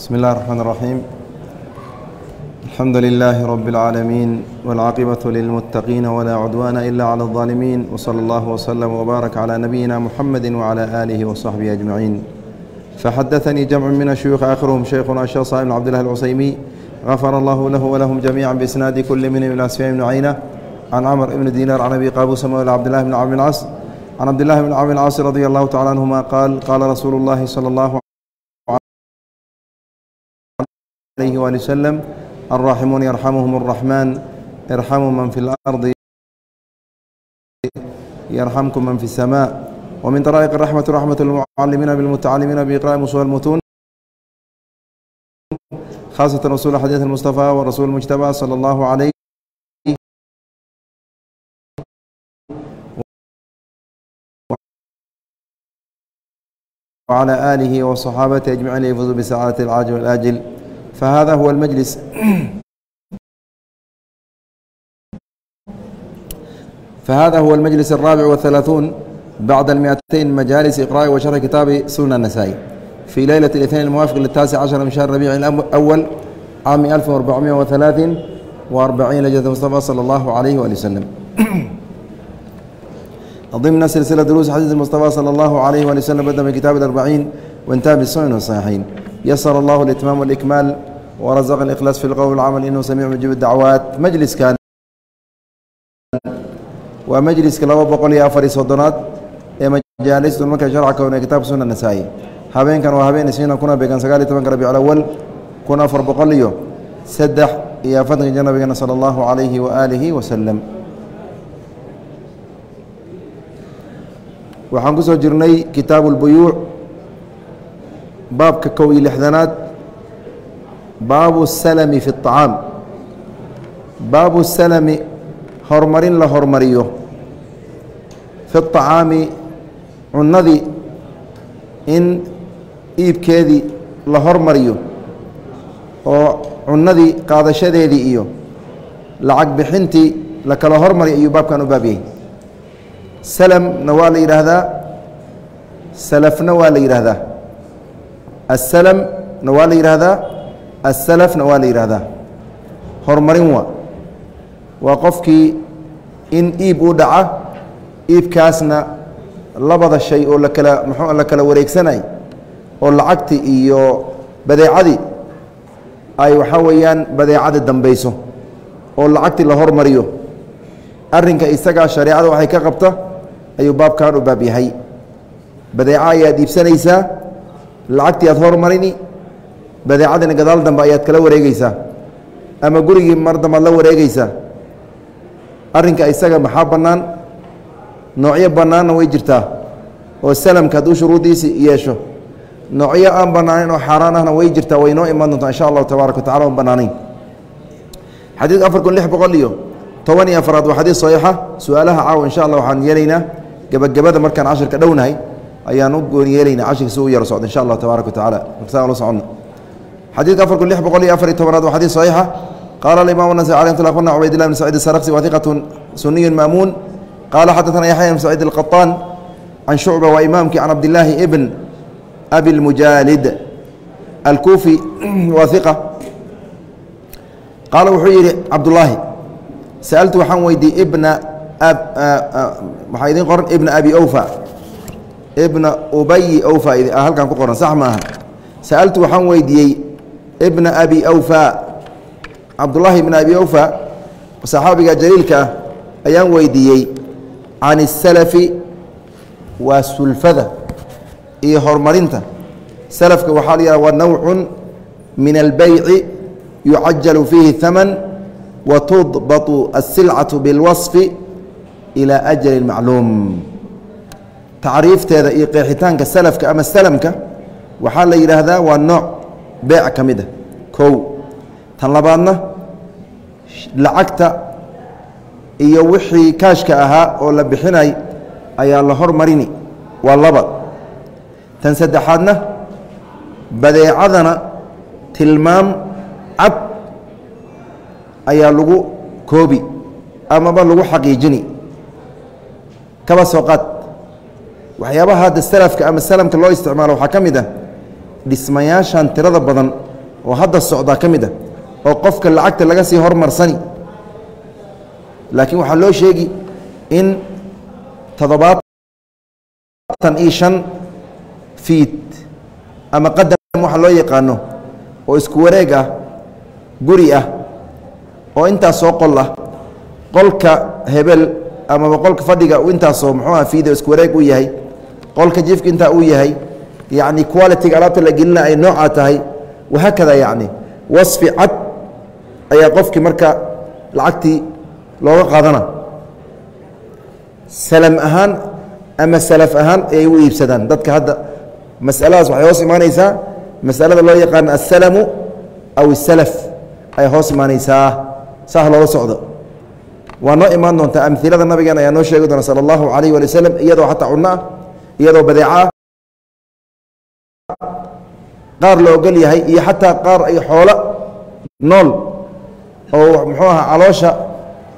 بسم الله الرحمن الرحيم الحمد لله رب العالمين والعاقبة للمتقين ولا عدوان إلا على الظالمين وصلى الله وسلم وبارك على نبينا محمد وعلى آله وصحبه أجمعين فحدثني جمع من الشيوخ آخرهم شيخنا الشيخ صاحب بن عبد الله العسيمي غفر الله له ولهم جميعا بإسناد كل منهم إلى سفيان بن عينة عن عمر بن دينار عن أبي قابوس مولى عبد الله بن عمرو العاص عن عبد الله بن عمرو العاص رضي الله تعالى عنهما قال قال رسول الله صلى الله عليه وآله وسلم الراحمون يرحمهم الرحمن ارحموا من في الأرض يرحمكم من في السماء ومن طرائق الرحمة رحمة المعلمين بالمتعلمين بإقراء مصول المتون خاصة رسول حديث المصطفى ورسول المجتبى صلى الله عليه وعلى آله وصحابته أجمعين يفوزوا بسعادة العاجل والآجل فهذا هو المجلس فهذا هو المجلس الرابع والثلاثون بعد المئتين مجالس إقراء وشرح كتاب سنن النسائي في ليلة الاثنين الموافق للتاسع عشر من شهر ربيع الأول عام 1443 لجنة المصطفى صلى الله عليه وآله وسلم ضمن سلسلة دروس حديث المصطفى صلى الله عليه وآله وسلم بدأ من كتاب الأربعين وانتهى بالسنن والصحيحين يسر الله الإتمام والإكمال warasaqni ikhlaas fi lqowl camal inuu samiic mujiib dacwaat majliskan waa majliska laba boqol iyo afar iyo soddonaad ee majaalistu marka sharca kownee kitaab sunna nasaa-i habeenkan waa habeen isniina kuna beegan sagaal iyo tobanka rabic alawal kun afar boqol iyo saddex iyo afartanka jir nabigeena sala allahu calayhi wa aalihi wasalam waxaan ku soo jirnay kitaabu lbuyuuc baabka kow iyo lixdanaad baabu الsalami fi الطacaam baabu الsalami horumarin la hormariyo fi الطacaami cunnadii in iibkeedii la hormariyo oo cunnadii qaadashadeedii iyo lacag bixintii la kala hormariyo ayuu baabkan u baab yahay salamna waa la yidhaahdaa salafna waa la yidhaahdaa assalamna waa la yidhaahdaa assalafna waa la yidhaahdaa horumarin waa. Waa qofkii in iib u dhaca iibkaasna labada shay oo lakala muxuu la kala wareegsanay oo lacagti iyo badeecadii ay waxaa weeyaan badeecada dambayso oo lacagtii la hormariyo. Arrinka isagaa shareecada waxay ka qabta ayuu baabkan u baab yahay. Badeeco ayaad iibsanaysaa lacagtii aad hormarini badeecadina gadaal dambe ayaad kala wareegeysaa ama gurigii mar dambead la wareegeysaa arrinka isaga maxaa bannaan? Noocyo bannaanna way jirtaa oo salamka hadduu shuruuddiisi yeesho. Noocyo aan bannaaneyn oo xaaraan ahna way jirtaa way noo imaan doontaa insha allahu tabaaraka wa tacala on bannaanayn. Xadiidka afar kun lix boqol iyo toban iyo afraad waa xadiis saxiixa. Su'aalaha caawa insha allah waxaan yeelaynaa. Gebagabada markaan cashirka dhownahay ayaan u gooni yeelaynaa cashirka si u yaro socda insha allah tabaaraka wa tacala marsaa la soconna xadiidka afarku lix boqol iyo afariy tobanaad waa xadiid saxiixa qaala alimam nasri alay tla qulna cubaydillah bn sacid sarqsi wa hiqatun suniyun maamuun qaala xaddatana yaxya ibn sacid alqaطaan can shucba waa imaamkii can cabdillaahi ibn abi lmujaalid alkuufi waa iqa qaala wuxuu yidhi cabdullaahi sa'altu waxaan weydiyey ibna waxaa idiin qoran? Ibna abi ofa ibna ubayi ofa ah, halkan ku qoran sax maaha. Sa'altu waxaan weydiiyey bna abi wfa cabdulaahi bna abi awfa saxaabiga jaliilka ah ayaan weydiiyey can isalafi waa sulfada iyo horumarinta. Salafka waxaa la yihah waa nawcu min albeyci yucajalu fiihi thaman wa tudbatu asilcatu bilwasfi ilaa ajalin macluum. Tacriifteeda iyo qeexitaanka salafka ama salamka waxaa la yidhaahdaa waa nooc beec ka mid a kow tan labaadna lacagta iyo wixii kaashka ahaa oo la bixinay ayaa la hormarini. Waa laba. Tan saddexaadna badeecadana tilmaam cad ayaa lagu koobi amaba lagu xaqiijini. Kaba soo qaad waxyaabaha hadda salafka ama salamka loo isticmaalo waxaa ka mid ah dhismayaashan tirada badan oo hadda socdaa ka mid ah oo qofka lacagta laga sii hormarsani. Laakiin waxaa loo sheegi in toddobaatan iyo shan fiid ama qadam waxa loo yaqaano oo isku wareeg ah guri ah oo intaas soo qol ah qolka hebel amaba qolka fadhiga intaasoo muxuu ah fiid oo isku wareeg uu yahay qolka jifka intaa uu yahay yacni qualitiga alaabta la gelina ay noocaa tahay wahaakada yacni wasfi cad ayaa qofkii marka lacagtii looga qaadana. Salam ahaan ama salaf ahaan ayay u iibsadaan. Dadka hadda masaladaas waxay hoos imaanaysaa. Masalada loo yaqaano asalamu aw isalaf ayay hoos imaanaysaa. Saas loola socdo. Waa noo imaan doontaa amilada nabigan ayaa noo sheegi doona sala allahu alayh wali waslem iyadoo xataa cunno ah iyadoo badeeco ah qaar la ogol yahay iyo xataa qaar ay xoolo nool oo muxuu ahaa caloosha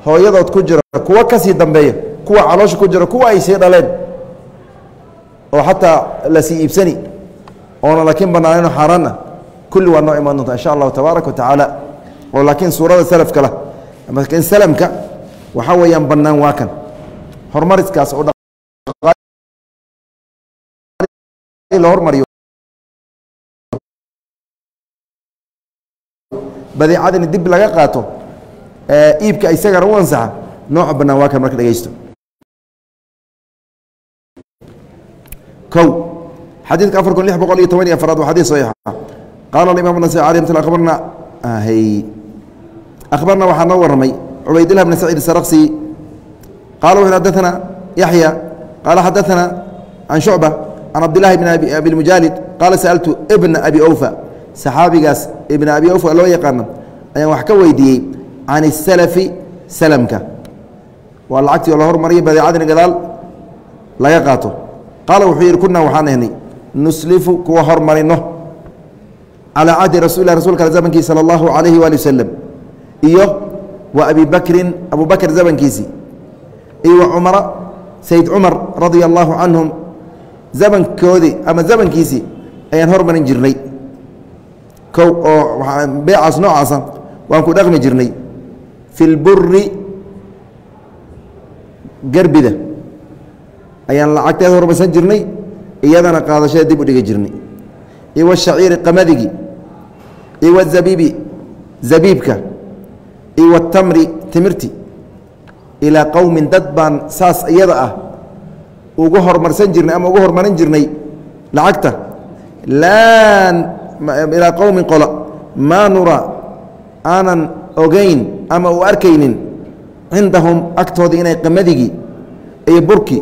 hooyadood ku jiro kuwa ka sii dambeeya kuwa caloosha ku jiro kuwa ay sii dhaleen oo xataa la sii iibsani oona laakiin banaanayno xaaraan ah kulli waa noo imaan doonta insha allahu tabaaraka wa tacaala. Oo laakiin suurada salafka lah laakiin salamka waxaa weeyaan bannaan waa kan. Horumariskaas oo la hormariyo badeecadani dib laga qaato iibka isagana u ansaxa nooca bannaan waa kan marka dhegeysto saxaabigaas ibn abi awfa loo yaqaano ayaan wax ka weydiiyey can isalafi salamka. Waa lacagtii oo la hormariya badeecadina gadaal laga qaato. Qaala wuxuu yidhi kunaa waxaan ahnay nuslifu kuwa hormarino calaa cahdi rasul lah rasulka zamankiisi salى اllahu alayhi waali wasalam iyo wa abi bakrin abu zamankiisii iyo wa cumara sayd cumar radia allahu canhum zamankoodii ama zamankiisii ayaan hormarin jirnay oo beecaas noocaasa waan ku dhaqmi jirnay fi lburi gerbida ayaan lacagteeda hormarsan jirnay iyadana qaadashada dib u dhigi jirnay. Iyo washaciiri qamadigi iyo wazabiibi zabiibka iyo watamri timirti. Ilaa qowmin dad baan saas iyada ah ugu hormarsan jirnay ama ugu hormarin jirnay lacagta. Laan ilaa qowmin qola maa nura aanan ogayn ama u arkaynin cindahum agtooda inay qamadigi iyo burki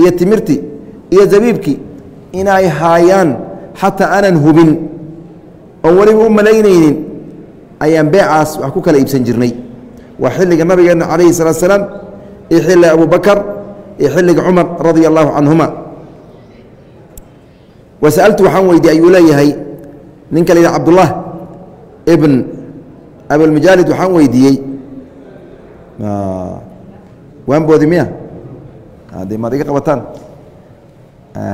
iyo timirti iyo zabiibki inay haayaan xataa aanan hubin oon weliba u malaynaynin ayaan beecaas wax ku kala iibsan jirnay. Waa xilliga nabigeena calayhi salatu salaam iyo xilliga abu bakar iyo xilliga cumar radia allahu canhuma wasa'altu waxaan weydiye ayuu leeyahay ninka la cabdullah ibn abilmujaalid waxaan weydiiyey. Waan boodi miya. De maad iga qabataan.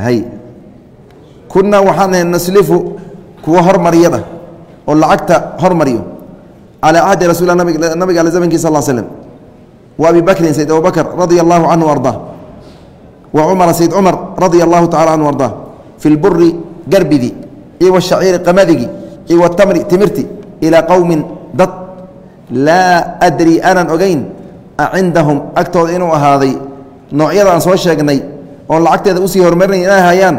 Hay kunaa waxaan ahay naslifu kuwa hormariyada oo lacagta hormariyo calaa cahdi rasul nabiga ale zamankiis sal slm wa abi bakrin sayd abu bakr radia allahu canhu ardaa wa cumara sayd cumar radia allahu tacala canhu ardaa fi lburi garbidi iyo washaciiri qamadigi iyo watamri timirti ilaa qowmin dad laa adri aanan ogeyn a cindahum agtooda inuu ahaaday noocyada aan soo sheegnay oon lacagteeda u sii hormarinayn inay hayaan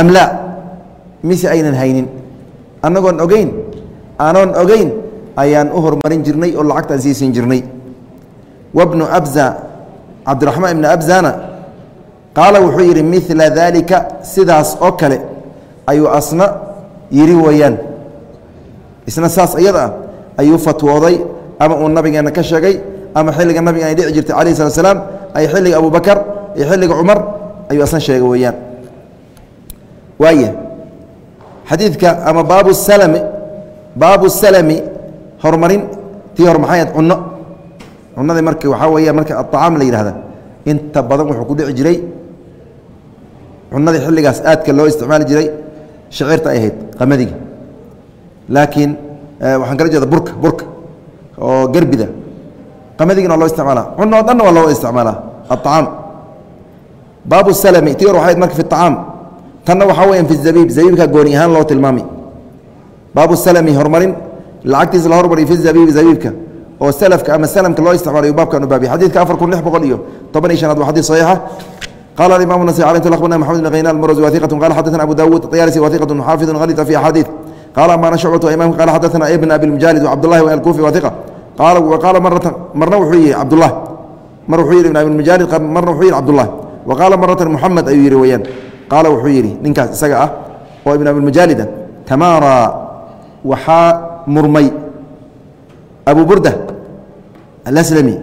am laa mise aynan haynin annagoon ogeyn aanoon ogeyn ayaan u hormarin jirnay oo lacagtaan sii siin jirnay wabnu abza cabdiraxmaan ibnu abzana qaala wuxuu yidhi midla daalika sidaas oo kale ayuu asna yidhi weeyaan isna saas iyada ah ayuu fatwooday ama uu nabigeenna ka sheegay ama xilliga nabiga ay dhici jirtay calayh salat slaam ay xilliga abu bakar iyo xilliga cumar ayuu asna sheegay weeyaan waaya xadiidka ama baabu salami baabu salami horumarin tii hor maxay ahayd cunno. Cunnadii marka waxaa weeya marka aطacaam la yidhahda inta badan wuxuu ku dhici jiray. Cunnadii xilligaas aadka loo isticmaali jiray shaciirta ay ahayd qamadiga laakiin eh, waxaan kala jeeda burka burka oo gerbida qamadigina waa loo isticmaala cuno dhanna waa loo isticmaalaa. Aacaam baabu salami ti or marka fi acaam tanna waxaa weyan fi zabiib zabiibka gooni ahaan loo tilmaamay baabu salami horumarin. Lacagtiisa la hormariyo fi zabiibi zabiibka. Oo salafka ama salamka loo isticmaalayo baabkan u xadiidka afar kun lix boqol iyo toban iyo shanaad waa xadiid saxiixa qala alimam nasai alay akhbarna maxamed bn khaynaan almurasi wahiqatu qala xadaثna abu dawuud طyaalisi wahiqatu xaafidu halita fi axaadiid qala amana shucbatu imamka qala xadaثna ibn abi mujaalid wcabdullahi alkufi wahiqa qaala maratan marna wuxuu yihi cabdullah mar wuxuu yihi ibn abi mujaalid marna wuxuu yihi cabdullah wa qaala maratan muxamed ayuu yihi weyaan qaala wuxuu yidhi ninkaas isaga ah oo ibn abilmujaalida tamaara waxaa murmay abu burda alaslami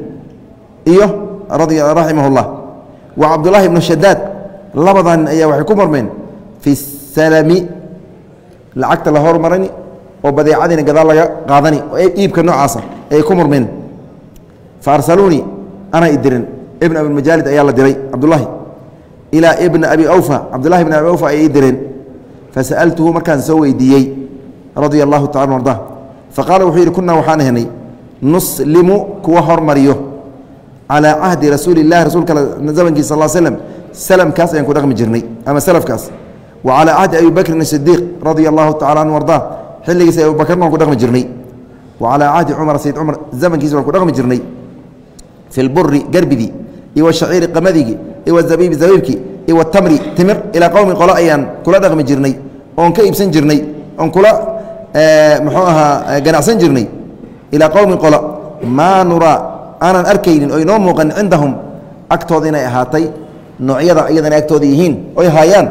iyo raximah اllah wa cabdullahi ibnu shadaad labadaa ayaa waxay ku murmeen fi salami lacagta la hormarani oo badeecadiina gadaal laga qaadani oo iibka noocaasa ayay ku murmeen fa arsaluunii ana idirin ibn abilmujaalid ayaa la diray cabdullahi ilaa ibna abi awfa cabdullahi ibn abi awfa ayay ii direen. Fasa'altuhu markaan soo weydiiyey radia allahu tacala arda faqaala wuxuu yidhi kunaa waxaan ahnay nuslimu kuwa hormariyo calaa cahdi rasuuli اllahi rasuulka zamankiisa sal slm salamkaas ayaan ku dhaqmi jirnay ama salafkaas wa calaa cahdi abi bakrin radia allahu tacala anhu arda xilligiisa abu waan ku dhaqmi jirnay wa calaa cahdi cumar sayid cumar zamankiisa waan ku dhaqmi jirnay fi lburi garbidii iyo washaciiri qamadigi iyo wazabiibi zabiibki iyo watamri timir ilaa qowmi qolo ayaan kula dhaqmi jirnay oon ka iibsan jirnay oon kula muxuu ahaa ganacsan jirnay ilaa qowmi qolo maa nuraa aanan arkaynin oo inoo muuqan cindahum agtooda inay ahaatay noocyada iyadana agtooda yihiin oy haayaan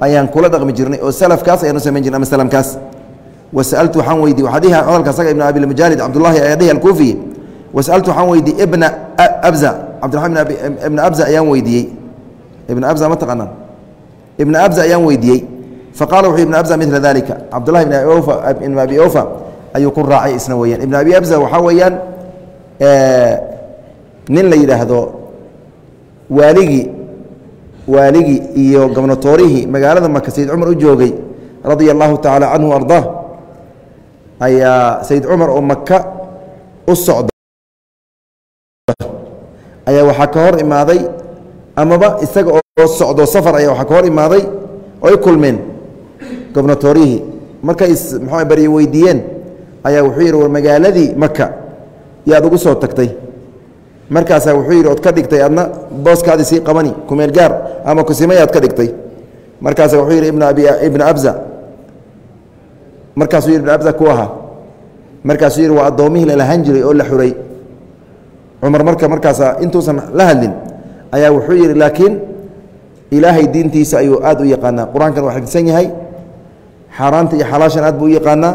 ayaan kula dhaqmi jirnay oo salafkaas ayaanu samayn jirnay ama salamkaas. Wasaltu waxaan weydiy waxaa dhihi hadalka asaga ibn abilmujaalid cabdullahi ayaa dhihi alkuufiy wasaltu waxaan weydiiyey ibna abza. Cabdiraman ibna abza ayaan weydiiyey. Ibna abza ma taqaanaan. Ibna abza ayaan weydiiyey. Faqala wuxuu ibna abza midla dalika cabdullahi ibn abi ibn abi ofa ayuu ku raacay isna weeyaan. Ibn abi abza waxaa weeyaan nin la yidhaahdo waaligii waaligii iyo gobnatoorihii magaalada maka sayid cumar u joogay radia allahu tacaala canhu ardaa ayaa sayid cumar oo maka u socda. Ayaa waxaa ka hor imaaday amaba isaga oo socdo safar ayaa waxaa ka hor imaaday oy kulmeen gobnatoorihii markay mxuu barye weydiiyeen ayaa wuxuu yidhi war magaaladii maka yaad ugu soo tagtay markaasaa wuxuu yidhi ood ka dhigtay adna booskaadii sii qabani kumeel gaar ama kusimayaad ka dhigtay. Markaasa wuxuu yidhi ibna abza. Markaasuu yidhi ibna abza ku ahaa. Markaasuu yidhi waa addoomihii lalahan jiray oo la xuray. Cumar marka markaasa intuusan la hadlin ayaa wuxuu yidhi laakiin ilaahay diintiisa ayuu aad u yaqaanaa. Qur'aankan waa xifdsan yahay xaaraanta iyo xalaashan aad buu u yaqaanaa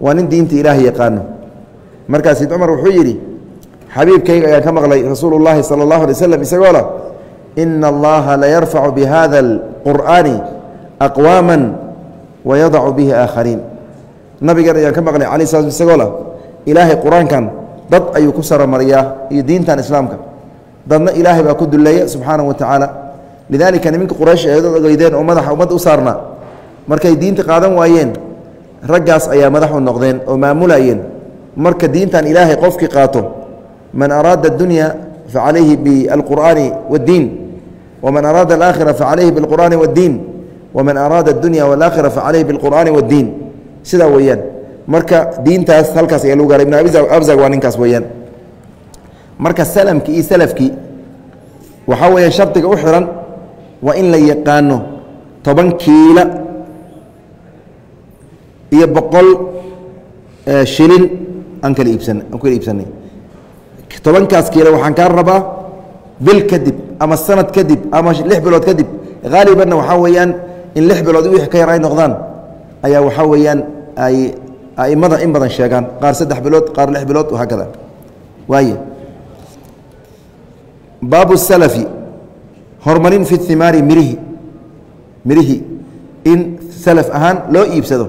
waa nin diinta ilaahay yaqaano. Markaa sayd cumar wuxuu yidhi xabiibkayga ayaan ka maqlay rasuulu llaahi sala allahu alay slam isagoo lah ina allaha layarfacu bihada alqur'aani aqwaama wayadacu bihi aakhariin. Nabigan ayaan ka maqlay cala sla isagoo lah ilaahay qur'aankan dad ayuu ku saromariyaa iyo diintan islaamka. Dadna ilaahay baa ku duleeya subxaanahu wa tacaala lidaalika niminka quraysh ay dad ogeydeen oo madaxa ummadda u saarnaa. Markay diinta qaadan waayeen raggaas ayaa madax u noqdeen oo maamulayeen marka diintan ilaahay qofkii qaato man araada اdunya facalayhi bialqur'aani wاddiin waman araada alaakhira facalayhi biاlqur'aani wاddiin waman araada اdunya wاlaakhira facalayhi biاlqur'aani wاddiin sidaa weeyaan marka diintaas halkaas ayaa lagu gaaray ibn abzag waa ninkaas weeyaan marka salamkii iyo salafkii waxaa weeya shardiga u xiran waa in la yaqaano toban kiila iyo boqol shilin aan kala iibsan aan kala iibsanay tobankaas kiilo waxaan kaa rabaa bil kadib ama sanad kadib ama lix bilood kadib. Haalibanna waxaa weeyaan in lix bilood wixii ka yar ay noqdaan. Ayaa waxaa weeyaan ay aimada in badan sheegaan. Qaar saddex bilood qaar lix bilood haakada waay baabu salafi. Horumarin fi himaari mirihi. Mirihii in salaf ahaan loo iibsado.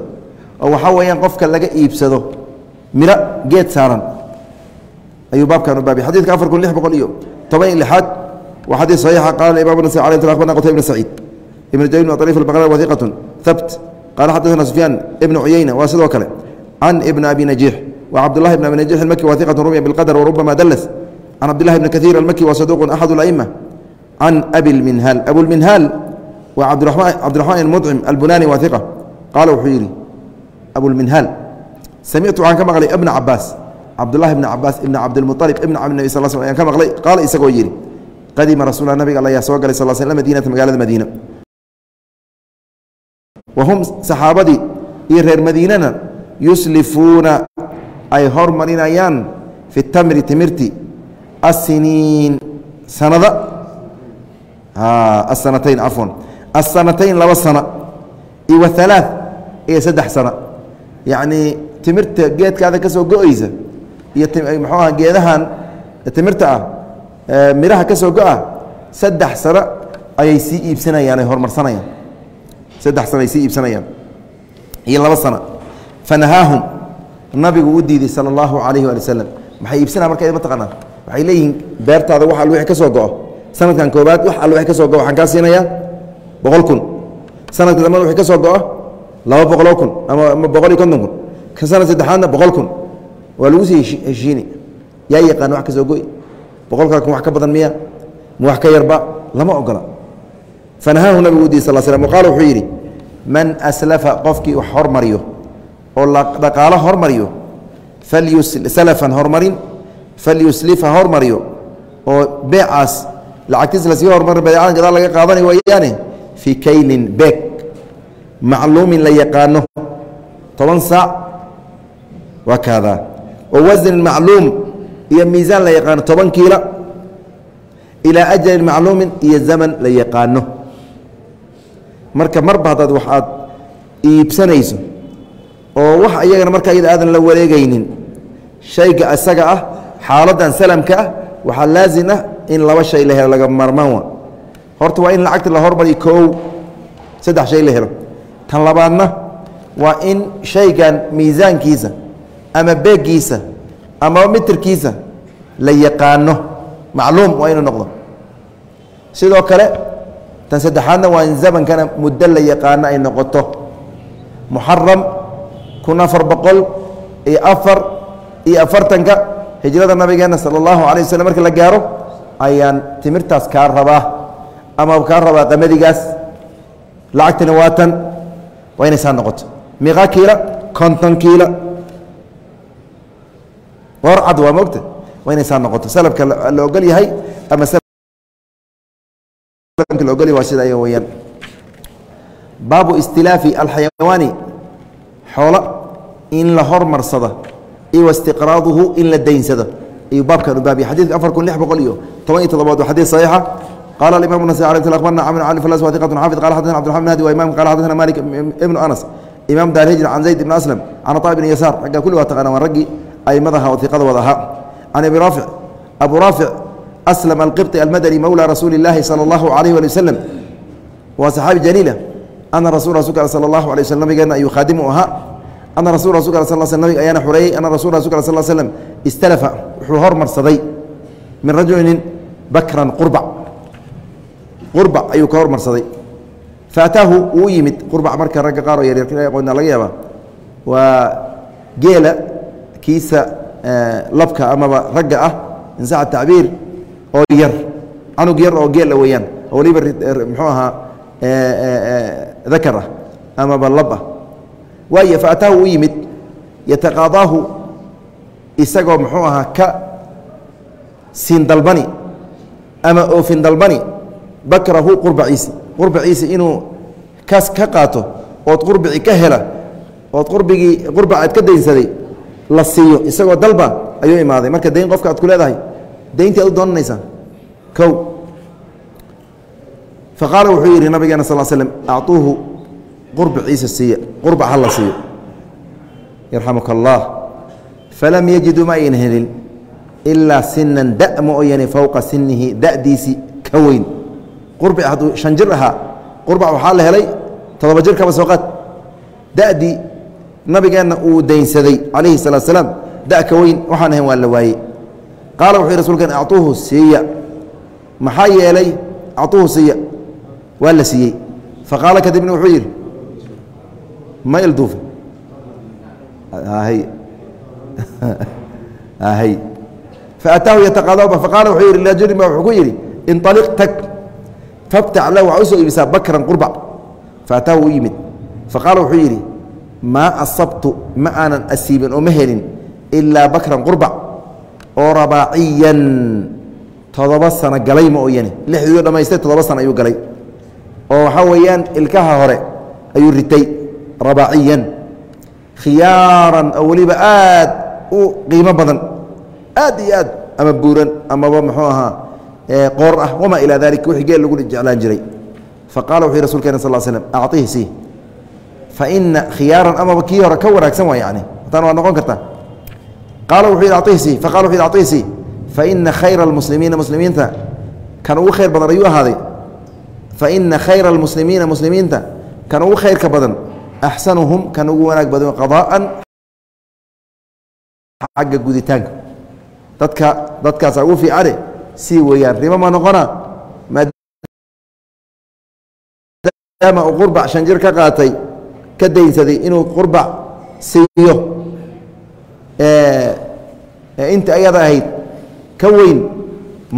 Oo waxaa weeyaan qofka laga iibsado miro geed saaran ayuu baabkan u baabay xadidka afar kun lix boqol iyo toban iyo lixaad waa xadiid saxiixa. Qaala imam nas alay akhbarna qutayb bn saciid ibn jayn wa ariif albaqra wathiqatun habt qaala xadaثna sufyaan ibnu cuyeyna waa sidoo kale. Can ibn abi najiix wa cabdullahi bn abi najiix almaki wa iqat rumya bilqadr warubama dalas can cabdillahi bni kaiir almaki wa saduuq axad اla'ima can abi lminhaal abulminhaal waa cabdiraxmaan almudcim albunani wa iqa qaala wuxuu yidhi abulminhaal samictu waxaan ka maqlay ibna cabaas cabdullahi bni cabaas ibn cabdilmualib ibn cabdi nabi sal sl ayaan ka maqlay qaala isagoo yidhi qadima rasuula nabiga all ayaa soo galay sal sl madiinata magaalada madiina. Wa hum saxaabadii iyo reer madiinana yuslifuuna ay hormarinayaan fi tamri timirti asiniin sanada. Asanatayn cafwan asanatayn laba sana iyo wa alaa iyo saddex sana. Yacnii timirta geedkaada ka soo go-eysa iyo muxuu aha geedahan timirta ah midhaha ka soo go-a saddex sano ayay sii iibsanayaan ay horumarsanayaan. Saddex sano ay sii iibsanayaan. Iyo laba sano. Fanahaahum. Nabigu u diiday sala allahu calayhi waali wasalam maxay iibsanaa marka mataqaanaa waxay leeyihiin beertaada wax wixii ka soo go-o sanadkan koobaad wax wixii ka soo go waxaan kaa siinayaa? Boqol kun. Sanadka dambana wixii ka soo go-o laba boqoloo kun. Ama boqol iyo konton kun. Ka sanad saddexaadna boqol kun waa lagu sii heshiini yaa yaqaan wax ka soo goy? Boqolkaa wax ka badan miya? Ma wax ka yarba lama ogola. Fanahaahu nabigu udiy sal slm qaala wuxuu yidhi man aslafa qofkii wax hormariyo oo dhaqaalo hormariyo salafan hormarin falyuslifa hormariyo oo beecaas lacagtiis la sii hormari badeecadan gadaal laga qaadanay wayaane fii kaylin beeg macluumin la yaqaano toban saac waa kaadaa wa wasnin macluum iyo miisaan la yaqaano toban kiila ilaa ajalin macluumin iyo zaman la yaqaano. Marka marba haddaad wax iibsanayso oo wax iyagana marka iyada aadan la wareegaynin shayga isaga ah xaaladdan salamka ah waxaa laazim ah in laba shay la helo laga marmaan wa horta waa in lacagta la hormariyo koow saddex shay la helo. Tan labaadna waa in shaygan miisaankiisa ama beeggiisa ama mitirkiisa la yaqaano. Macluum waa inuu noqdo. Sidoo kale tan saddexaadna waa in zamankana muddo la yaqaano ay noqoto. Muxaram kun afar boqol iyo afar iyo afartanka hijrada nabigeena sala allahu alay waslm marka la gaaro ayaan timirtaas kaa rabaa ama kaa rabaa qamadigaas. Lacagtani waa tan. Waa inay saa noqoto. Miiqaa kiila konton kiila boor cad waa mogta waa inaysaa noqoto. Salabka la ogol yahay ama ogolyahy waa sida weyaan baabu istilaafi alxayawaani. Xoolo in la hormarsado iyo istiqraaduhu in la daynsado. Ayuu baabkan u baabya xadidka afar kun lix boqol iyo toban iyo toddobaad waa xadid saxiixa. Qala alimam nasa a abarna amr ali flas wa iqatun xafid. Qala xadana abdurxaman hadi wa imam qala xadana malik ibnu anas imam daar hijr can zayd ibn aslam can ataa ibn yasaar. Raggaa kulli waa taqaana waa raggii ورقي أي مضها وثيقة وضها عن أبي رافع أبو رافع أسلم القبطي المدني مولى رسول الله صلى الله عليه وسلم وصحابي جليلة أن رسول رسول صلى الله عليه وسلم قال يخادمها أن رسول رسول صلى الله عليه وسلم أيانا حري أن رسول رسول صلى الله عليه وسلم استلف حهر مرصدي من رجل بكرا قربع qurbac ayuu ka hormarsaday faataahu uu yimid qurbac marka ragga qaar oo yaryar aqoona laga yaaba waa geela kiisa labka amaba ragga ah insaxa tacbiir oo yar canug yar oo geela weeyaan oo waliba muxuu ahaa dakar ah amaba lab ah. Waayo faataahu u yimid yataqaadaahu isagoo muxuu ahaa ka siin dalbani ama oofin dalbani bakrahu qurbaciisi. Qurbaciisi inuu kaas ka qaato ood qurbici ka hela ood qurbigii qurbacaad ka daynsaday la siiyo. Isagoo dalba ayuu imaaday. Marka dayn qofka aad ku leedahay dayntii aad u doonanaysaa? Kow. Fa qaala wuxuu yidhi nabigeena sal slm acuuhu qurbiciisa siiya qurbac ha la siiyo. Yarxamuka allah falam yajiduu ma ayna helin ilaa sinan da mooyane fowqa sinihi da'diisii ka weyn. Qurbic hadduu shan jir ahaa qurbac waxaa la helay toddoba jir kaba soo qaad. Da'dii nabigeenna uu daynsaday calayhi salaatu salaam. Da' ka weyn waxaan ahayn waa la waayey. Qaala wuxuu yhi rsulkan acuuhu siiya maxaa yeelay acuuhu siiya waa la siiyey. Faqaala kadibna wuxuu yidhi ma ilduufa hay hay faataahu yataqaadaba. Faqaala wuxuu yidhi lirajulin ba wuxuu ku yidhi inطaliq tag fabtac lahu waxaa u soo iibisaa bakran qurbac faataahu u yimid. Faqaala wuxuu yidhi maa asabtu ma aanan asiibin oo ma helin ilaa bakran qurbac oo rabaaciyan. Todoba sano galay ma ooyane. Lixdiiu dhamaystay todoba sano ayuu galay. Oo waxaa weeyaan ilkaha hore ayuu ritay rabaaciyan. Khiyaaran oo weliba aad u qiimo badan. Aad iyo aad ama buuran amaba muxuu ahaa qoor ah wamaa ilaa dalika wixii geel lagu jeclaan jiray. Faqala wuxu yhi rasulkena sal slm acطihi sii faina khiyaaran amaba kii hore ka wanaagsan waa yani hataan waa noqon kartaa qaala wuxuu yidhi acطihi sii faqala wuxu yhi acطihi sii faina khayra اlmuslimiina muslimiinta kan ugu khayr badan ayuu ahaaday faina khayra اlmuslimiina muslimiinta kan ugu khayrka badan axsanuhum kan ugu wanaag badan qadaa'an xagga guditaanka dadka dadkaasa ugu fiicane sii weeyaan ribo ma noqona maadaama uu qurbac shan jir ka qaatay ka daynsaday inuu qurbac siiyo inta ayada ahayd ka weyn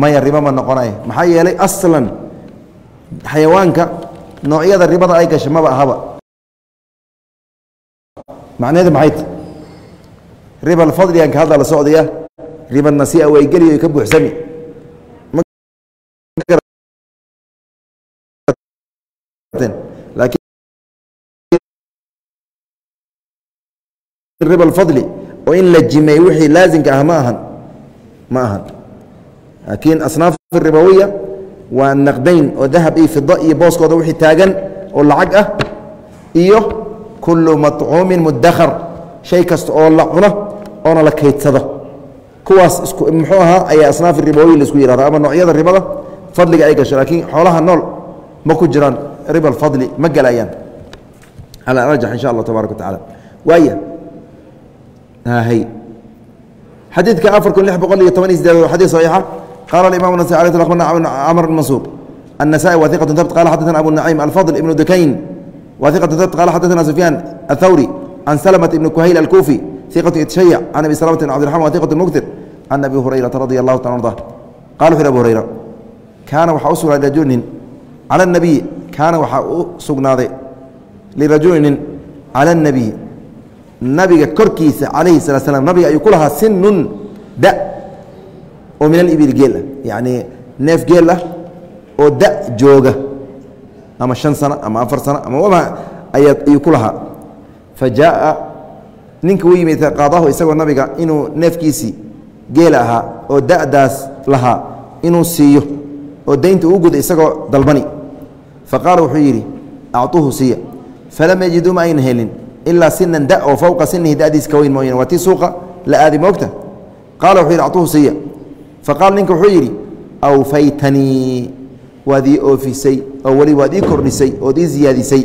maya ribo ma noqonaya maxaa yeelay aslan xayawaanka noocyada ribada ay gasha maba ahaba. Macnaheedu maxay ta riba alfadligan ka hadda la socdaya riba nasiia way geliyo ka buuxsami laakiin riba alfadli oo in la jimey wixii laasimka ah ma ahan ma ahan. Laakiin asnaaf ribawiya waa naqdayn oo dahab iyo fida iyo booskooda wixii taagan oo lacag ah iyo kullu maطcuumin mudakar shay kasta oo la cuno oona la kaydsado. Kuwaas isku muxuu ahaa ayaa asnaaf ribawiya la isku yihahda ama noocyada ribada fadliga ay gasho laakiin xoolaha nool ma ku jiraan riba alfadli ma gelayaan cala arjax insha allah tabarak wa tacala waaya xadiidka afar kun lix boqol iyo toban iyo sideed xadiid saxiixa qaala alimam nasai alay akhbarna camr bn mansuur النسائي وثيقة ثبت قال حدثنا أبو النعيم الفضل ابن دكين وثيقة ثبت قال حدثنا سفيان الثوري عن سلمة بن كهيل الكوفي ثقة يتشيع عن أبي سلمة بن عبد الرحمن وثيقة المكثر عن أبي هريرة رضي الله تعالى عنه قال في أبو هريرة كان وxa u sugnaaday rajulnin calى النabiي kaana waxaa u sugnaaday lirajulinin calى النabiي nabiga korkiisa calayhi salat slam nabiga ayuu ku lahaa sinun da oo min alibil geel ah yacnii neef geel ah oo da jooga ama shan sano ama afar sano ama waba ayuu ku lahaa. Fa ninka u yimid qaadahu isagoo nabiga inuu neefkiisii geel ahaa oo da'daas lahaa inuu siiyo oo daynta uu guda isagoo dalbani. Fa qaala wuxuu yidhi acuuhu siiya. Falam yajiduu ma ayna helin ilaa sinan da oo fowqa sinihi dadiis ka weyn mooyane waa tii suuqa la aadi moogta qaala wuxuu yidhi acuuhu siiya faqaala ninka wuxuu yidhi awfaytanii waad ii oofisay oo weli waad ii kordhisay ood ii ziyaadisay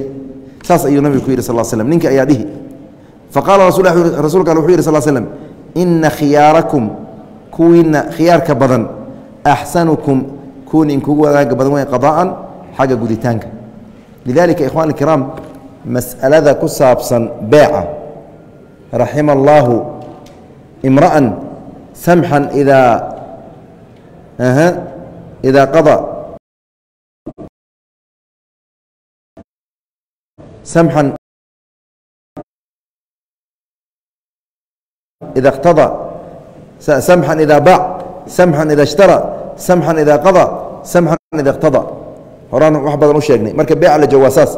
saas ayuu nabigu ku yidhi sal slm ninka ayaa dhihi faqaala rasuulka al wuxuu yidhi sal slm ina khiyaarakum kuwiina khiyaarka badan axsanukum kuwin inkugu wanaaga badan wey qada'an xagga guditaanka lidalika ikhwani اkiraam mas'alada ku saabsan beeca raxima allaahu imra'an samxan idaa idaa qada samxan ida اqtada samxan ida baac samxan ida اshtara samxan ida qada samxan ida اqtada horaan wax badan u sheegnay marka beeca la joogo waa saas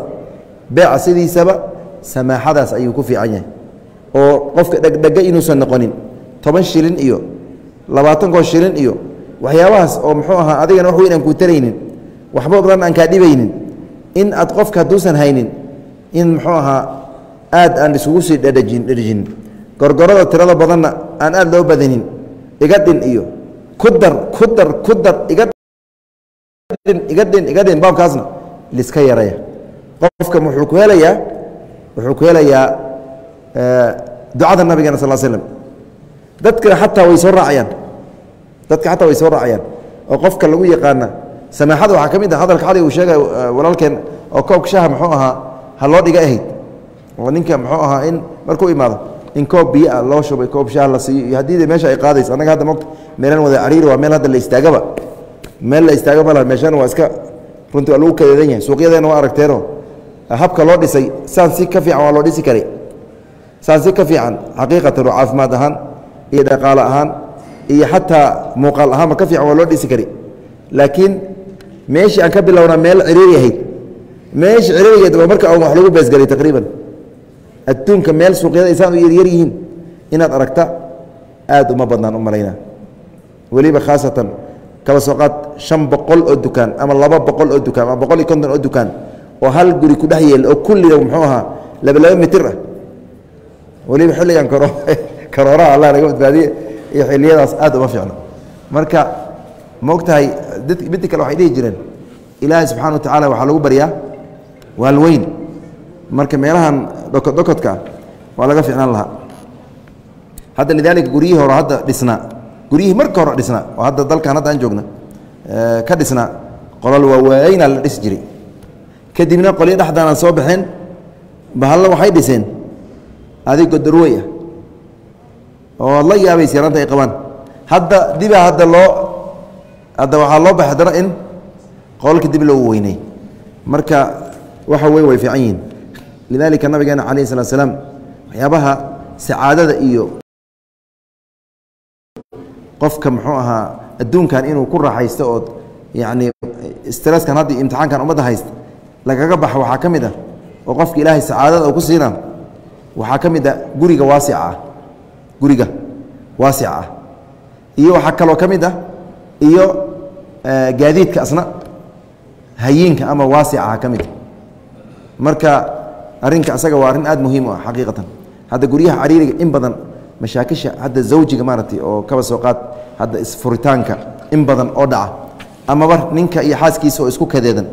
beeca sidiisaba samaaxadaas ayuu ku fiican yahay. oo qofka dhegdhega inuusan noqonin toban shilin iyo labaatan koo shilin iyo waxyaabahaas oo muxuu ahaa adigana wax weyn aan kuu taraynin waxba badan aan kaa dhibaynin in aad qofka hadduusan haynin in muxuu ahaa aad aan isugu sii dhadhajin dhadhijin gorgorada tirada badanna aan aad loo badanin iga dhin iyo ku dar ku dar ku dar iga dhin iga dhin iga dhin baabkaasna liska yaraya qofka wuxuu ku helayaa wuxuu ku helayaa ducada nabigeena sal slm dadka xataa way soo raacayaan. Dadka xataa way soo raacayaan. Oo qofka lagu yaqaana samaaxada waxaa ka mid ah hadalka xali uu sheegay walaalkeen oo koobka shaha muxuu ahaa ha loo dhiga ahayd. Oo ninka muxuu ahaa in markuu imaado in koob biyo ah loo shubay koob shaah la siiyo iyo haddii meesha ay qaadayso annaga hadda mogta meelan wada cariiri waa meel hadda la istaagaba. Meel la istaaga ma laha meeshana waa iska runtii waa lagu kadeedan yahay suuqyadeena waa aragteeno habka loo dhisay saan si ka fiican waa loo dhisi karay. Saan si ka fiican xaqiiqatan oo caafimaad ahaan iyo dhaqaale ahaan iyo xataa muuqaal ahaanba ka fiican waa loo dhisi kari laakiin meeshii aan ka bilowna meel ciriiri ahayd meesha ciriirigeed waa marka wax lagu beesgelay taqriiban. Adduunka meel suuqyada aysaan u yaryar yihiin inaad aragta aad uma badnaan u malaynaa weliba khaasatan kaba soo qaad shan boqol oo dukaan ama laba boqol oo dukaan ama boqol iyo konton oo dukaan oo hal guri ku dhex yeel oo kulliga muxuu ahaa laba laba mitir ah. Weliba xilligan karo karooraha allah naga badbaadiye iyo xiliyadaas aad uma fiicno. Marka ma og tahay midda kale waxay dhihi jireen ilaahay subxana wa tacaala waxaa lagu baryaa waalweyn. Marka meelahan dhokod waa laga ficnaan lahaa. Hadda lidaalika guryihii hore hadda dhisnaa guryihii marka hore dhisnaa oo hadda dalkan hadda aan joogna ka dhisnaa qolal waaweynaa la dhisi jiray kadibna qolyo dhexdaanaan soo baxeen bahalla waxay dhiseen. Adig godarwey ah oo la yaabaysa yaraanta ay qabaan. Hadda dibaa hadda loo hadda waxaa loo baxay haddana in qololka dib loo weynay. Marka waxa wey way fiican yihiin. Lidaalika nabigeena calayh salatu slaam waxyaabaha sacaadada iyo qofka muxuu ahaa adduunkan inuu ku raaxaysto ood yacni stresskan hadda imtixaankan ummadda haysta lagaga baxa waxaa ka mid ah oo qofka ilaahay sacaadada uu ku siina waxaa ka mid a guriga waasica ah guriga waasica ah. Iyo waxaa kaloo ka mid ah iyo gaadiidka asna hayiinka ama waasica ah ka mid marka arrinka asaga waa arrin aad muhiim u ah xaqiiqatan. Hadda guryaha cariiriga in badan mashaakisha hadda zawjiga maaragtay oo kaba soo qaad hadda isfuritaanka in badan oo dhaca. Amaba ninka iyo xaaskiisa oo isku kadeedan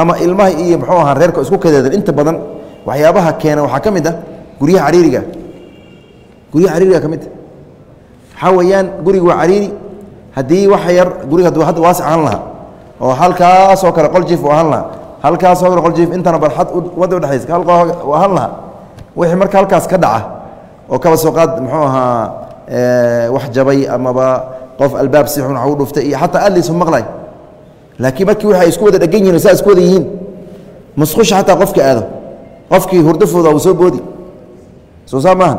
ama ilmaha iyo muxuu ahaa reerka isku kadeedan inta badan waxyaabaha keena waxaa ka mid ah guryaha cariiriga. Guryaha cariiriga ka mid. Waxaa weeyaan guriga waa cariiri. Haddii wax yar guriga hadduu hadda waasic ahaan lahaa oo halkaasoo kale qol jiif u ahaan lahaa halkaasoo kale qol jiif intana barxad wadda udhexaysa hal u ahaan lahaa wixii marka halkaas ka dhaca oo kaba soo qaad muxuu ahaa wax jabay amaba qof albaab si xun wax u dhuftay iyo xataa aad laysu maqlay laakiin markii waxay isku wada dhegan yihiin saa isku wada yihiin musqusha xataa qofka aado qofkii hurdafooda uu soo boodi. Soo saa maaha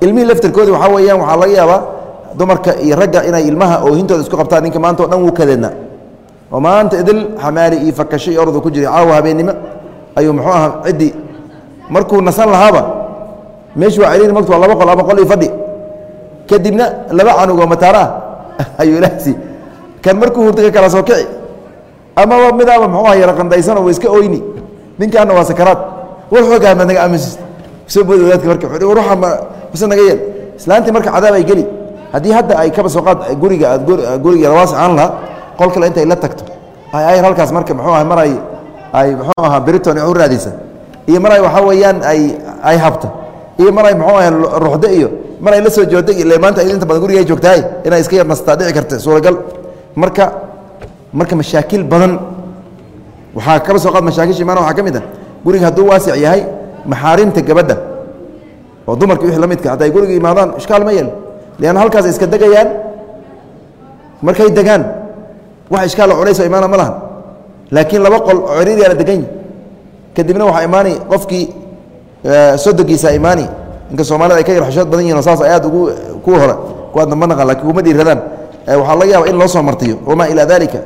ilmihii laftarkoodi waxaa weeyaan waxaa laga yaabaa dumarka iyo ragga inay ilmaha oohintooda isku qabtaan. Ninka maanta o dhan wuu kadeedna oo maanta idil xamaali iyo fakasho iyo ordu ku jiray. Caawa habeennimo ayuu muxuu ahaa ciddii markuu nasan lahaaba meeshu waa celiin magtu waa laba qol ama qol iyo fadhi. Kadibna laba canug oo mataano ah ayuu ilaahsi kan markuu hurda ka kala soo kici amaba midaaba muxuu aha yara qandaysan oo iska oyni ninkaana waa sakaraad. War xoogaa maad naga aaminsis soo boodi wadaadka marka ruuxa ma mise naga yeel. Islaantii marka cadaab ay geli. Haddii hadda ay kaba soo qaad guriga aad guriga rawaas aan lahaa qol kale intay la tagto. Ay ayar halkaas marka muxuu aha mar ay ay muxuu ahaa briton u raadisa. Iyo mar ay waxaa weeyaan ay ay habta. Iyo mar ay muxuu aha ruuxdo iyo mar ay la soo joodda ile maanta inta badan guriga ay joogtahay inay iska yar nastaa dhici karta suuragal. Marka marka mashaakil badan waxaa kaba soo qaad mashaakilsha imaana waxaa ka mid ah guriga hadduu waasic yahay maxaarimta gabadha oo dumarka wixii la midka hadday guriga imaadaan ishkaal ma yeel leanna halkaas iska degayaan markay degaan wax ishkaalo culays oo imaana ma lahan. Laakiin laba qol oo ciriiriyaa la degan kadibna waxaa imaani qofkii sodogiisa imaani. Inka soomaalida ay ka yar xishood badan yihiin oo saas ay aad ugu kuwa hore kuwaad damba naqan laakiin kuma dhiiradaan waxaa laga yaaba in loo soo martiyo wamaa ilaa dalika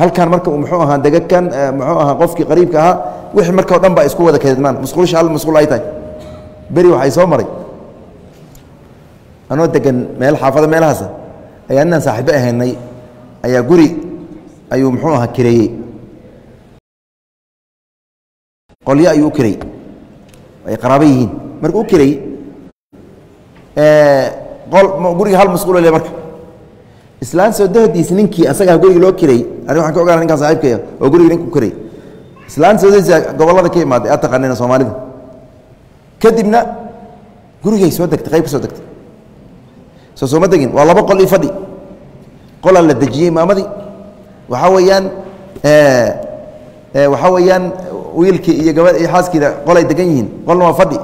halkan marka uu muxuu ahaa degakan muxuu ahaa qofkii qariibka ahaa wixii marka o dhan baa isku wada kadeedmaan musquulsha hal musquul ay tahay. Beri waxay soo maray. Anoo degan meel xaafada meelahaasa ayaa ninaan saaxiibo ahaynay ayaa guri ayuu muxuu ahaa kireeyey. Qolyo ayuu u kirey ay qaraabo yihiin. Marka u kirey qol guriga hal masquul le marka islaan soo dahdiis ninkii asagaa guriga loo kirey ani waxaan ka ogaana ninkaan saaxiibkaya oo guriga ninku kirey islaan soo dahdiisa gobollada ka imaaday aad taqaanina soomaalida. Kadibna gurigay soo degtay qayb ka soo degtay. Soo sooma degin waa laba qol io fadhi. Qolaa la dejiyey imaamadii waxaa weeyaan waxaa weeyaan wiilkii iyo gabadh iyo xaaskiida qolay degan yihiin. Qolna waa fadhi.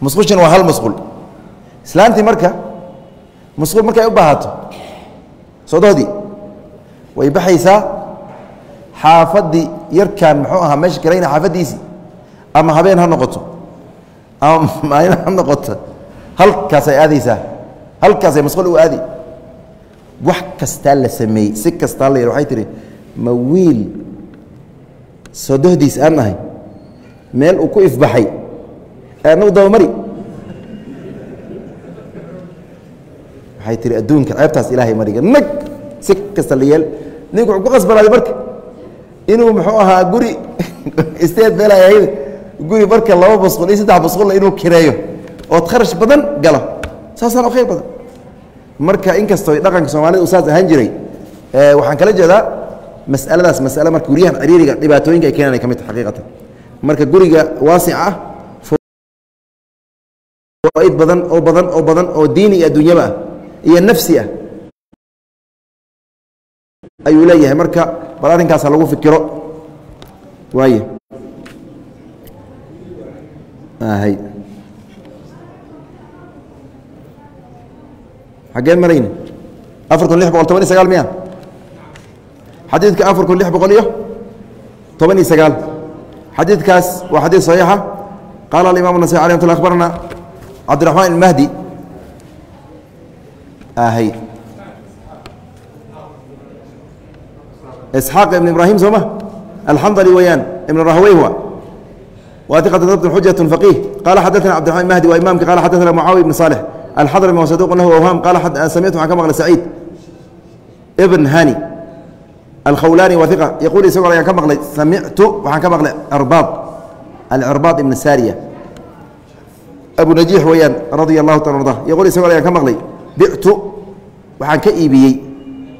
Musqushina waa hal musqul. Islaantii marka musquul markay u baahato sodohdii way baxaysaa xaafaddii yarkan muxuu ahaa meesha kalayna xaafaddiisii ama habeen ha noqoto? Ama maalin ha noqoto? Halkaasay aadaysaa? Halkaasay masquul u aadi? Wax kastaa la sameeyey si kastaa la yar waxay tihi ma wiil sodohdiis aan nahay meel uu ku ifbaxay u dabamari waxay tihi adduunka ceebtaas ilaahay mariga nag si kasta la yeel ninku wuxuu ku qasbanaaday marka inuu muxuu ahaa guri isteed meelay ahayd guri marka laba basqul iyo saddex basqulla inuu kireeyo ood kharash badan galo saasaan u khayr badan marka inkastoo dhaqanka soomaalida uu saas ahaan jiray waxaan kala jeedaa masaladaas masale marka guryahan ciriiriga dhibaatooyinka ay keenaan ay ka mid tahay xaqiiqatan marka guriga waasica ah fawaaid badan oo badan oo badan oo diini iyo adduunyaba ah iyo nafsi ah ayuu leeyahay marka bal arrinkaasa lagu fikiro. Waay xaggeen marayna afar kun lix boqol toban iyo sagaal miya? Xadiidka afar kun lix boqol iyo toban iyo sagaal. Xadiidkaas waa xadiid صaxiixa qaala alimam nasai alي amt cabdiraxmaan imahdi hy isxaaq ibn ibrahim sooma alxandli weyaan ibn rahwey huwa waiqة dabt xujaة faqih qala xadaثna cabdiرaحman mahdi waa imamki qala xadaثna mucaawiya ibn صالح الxضرمي و صدوq له أwهاm qال samictu waxaan ka maqlay سacيid بن hani الkhawlani wa ثiqة yquل isagoo ayaan ka maqlay samictu waxaan ka maqlay arbaad alcirbaad ibn sariya abu najiix weeyaan radia الlahu taala arda yquل isagoo ayaan ka maqlay bictu waxaan ka iibiyey.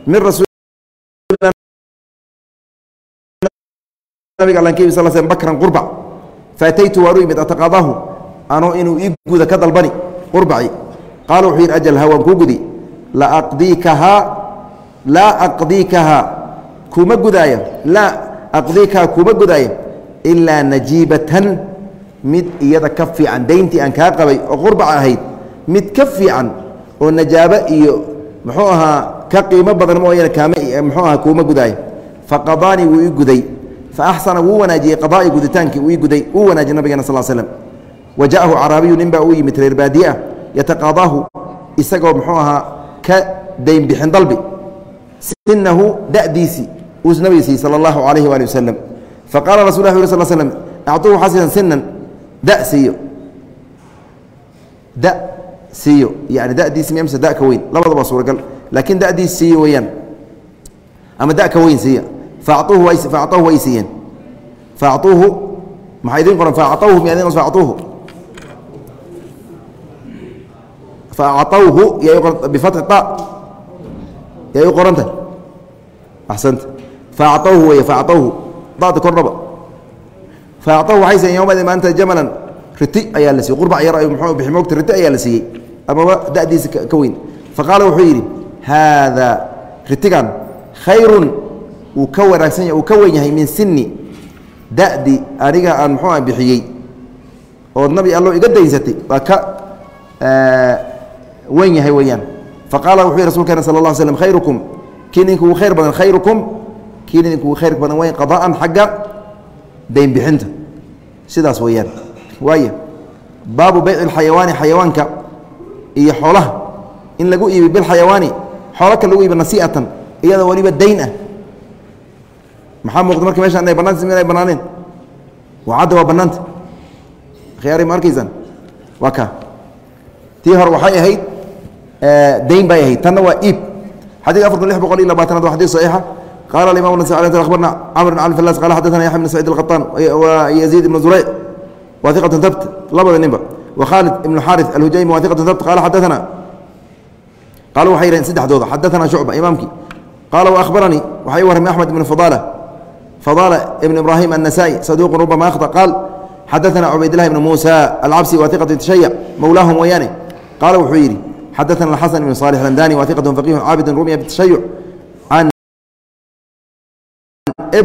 Min rasul nabig allan ka ibi sal sl bakran qurbac faataytu waan u imid ataqadaahu anoo inuu ii guda ka dalbani qurbaci. Qaala wuxuu yidhi ajal ha waan kuu gudi. Laaqdiikahaa laa aqdiikahaa kuma gudaaya laa aqdiikahaa kuma gudaaya ilaa najiibatan mid iyada ka fiican dayntii aan kaa qabay oo qurbac ahayd mid ka fiican oo najaabo iyo muxuu ahaa ka qiimo badan mooyaane kaama muxuu ahaa kuuma gudaaya faqadaanii wuu ii guday. Fa axsana wuu wanaajiyey qadaa'i guditaankii wuu ii guday wuu wanaajiyey nabigana sal slam wa caraabiyu nin baa uu yimid reer baadiye ah yataqadaahu isagoo muxuu ahaa ka daynbixin dalbi. Sinahu da'diisii uu nabiga siiyey sala allahu calayhi waali wasalam faqaala rasul lah uri sl slm acطuhu waxaa siisan sinan da siiyo siiyo. Yani dadiisi mse daka weyn. Labadaba suuragal. Laakiin dadiis siiyo weyaan ama daka weyn siiya. Aauhu ay siiyeen. Auuhu maaa idin qoran aauhu miauhu faacauhu bifatxi a yay u qoranta? Axsanta. Faacauhu wey faacauhu dada kordhaba faacauhu waxay siiyeen yowmadin maanta jamalan riti ayaa la siiyey. Qurbac yar mxuu bixi mogta riti ayaa la siiyey amaba da'diisa ka weyn. Faqaala wuxuu yidhi haadaa ritigan khayrun wuu ka wanaagsan uu ka wen yahay min sini da'di aniga aan muxuua bixiyey ood nabi allo iga daynsatay waa ka wen yahay weeyaan. Faqaala wuxuu yih rasulkeena sal la slm khayrukum kii idinku ugu khayr badan khayrukum kii idinku ugu khayr badan weyn qada'an xagga daynbixinta sidaas weeyaan. Waaya baabu bayci اxayawaani xayawaanka iyo xoolaha in lagu iibi bilxayawaani xoolo ka lagu iibi nasi'atan iyadoo weliba dayn ah. Maxaa muuqda marka meshaan inay banaanta inay banaaneen wacadda waa bannaanta. Khiyaari ma arkaysaan? Waa ka tii hore waxay ahayd dayn bay ahayd. Tanna waa iib. Afar kun lix boqol iyo labaatanaad waa xadid saxiixa. Qala abarna camr bn cali falas qala xadana yaxya bn saciid alqaطaan wa yaziid ibn zurayc wa iqatu habt labada ninba wa khaalid ibn xaari alhujaymi wa iqatu habt qala xadaana qaala waxay yihaheen saddexdooda xadaana shucba imaamkii qaala waahbaranii waxay i warramay axmed ibn fadala fadala ibn ibrahim النasائي saduuq rubama akhطأ qaal xadaثna cubaydالlah ibn muسى alcabsi wa iqaة tashayc mowlaahum weyaane qaala wuxuu yidhi xadaثna xasan ibn صالح اlamdani wa iqaة faqih caabid rumya btashayuc can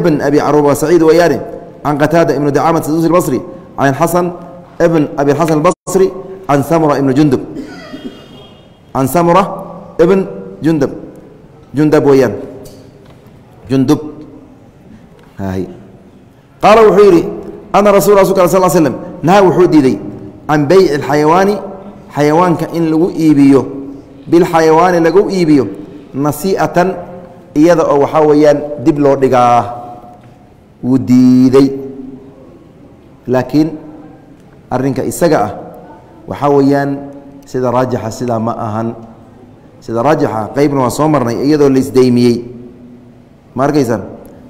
bn abi caruba saciid weyaane can qataada ibn dacaamat sadusi اbصri can xasan bn abi xasan اbصri can samura ibn jundub can samura ibn jundab jundab weeyaan jundub qaala wuxuu yidhi ana rasul rasulka sal slm nahaa wuxuu diiday can beyci اxayawaani xayawaanka in lagu iibiyo bilxayawaani lagu iibiyo nasi'atan iyada oo waxaa weeyaan dib loo dhigaa wuu diiday laakiin arrinka isaga ah. Waxaa weeyaan sida raajixa sidaa ma ahan. Sida raajixa qeybna waa soo marnay iyadoo laisdaymiyey ma arkaysaan?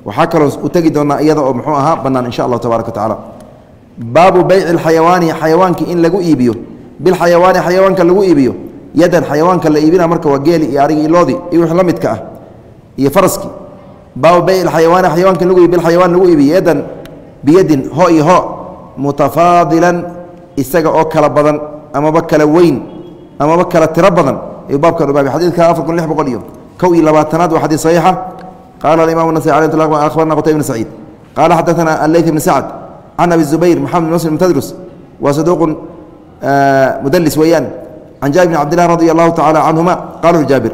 Waxaa kaloo u tegi doonaa iyada oo muxuu ahaa bannaan insha allahu tabaraka wa baabu beyci اxayawaani xayawaankii in lagu iibiyo. Bilxayawaani xayawaanka lagu iibiyo. Yadan xayawaanka la iibina marka waa geeli iyo arigi iloodi iyo wix la ah iyo faraskii baabu beyci اxayawaani xayawaanka lagu iibi bilxayawaan lagu iibiyo. Yadan biyadin ho iyo ho mutafaadilan isaga oo kala badan amaba kala weyn amaba kala tiro badan ayuu baabkan ubaabay xadiidka afar kun lix boqol iyo kow iyo labaatanaad waa xadiid saxiixa. Qaala alimam nasai alay akhbarna qutay bn saciid. Qaala xadaثana alleyt bn sacd can abi zubayr maxamed bn muslim tadrus waa saduuqun mudlis weeyaan. Can jaabir bn cabdilah radi allahu tacala canhuma qala jaabir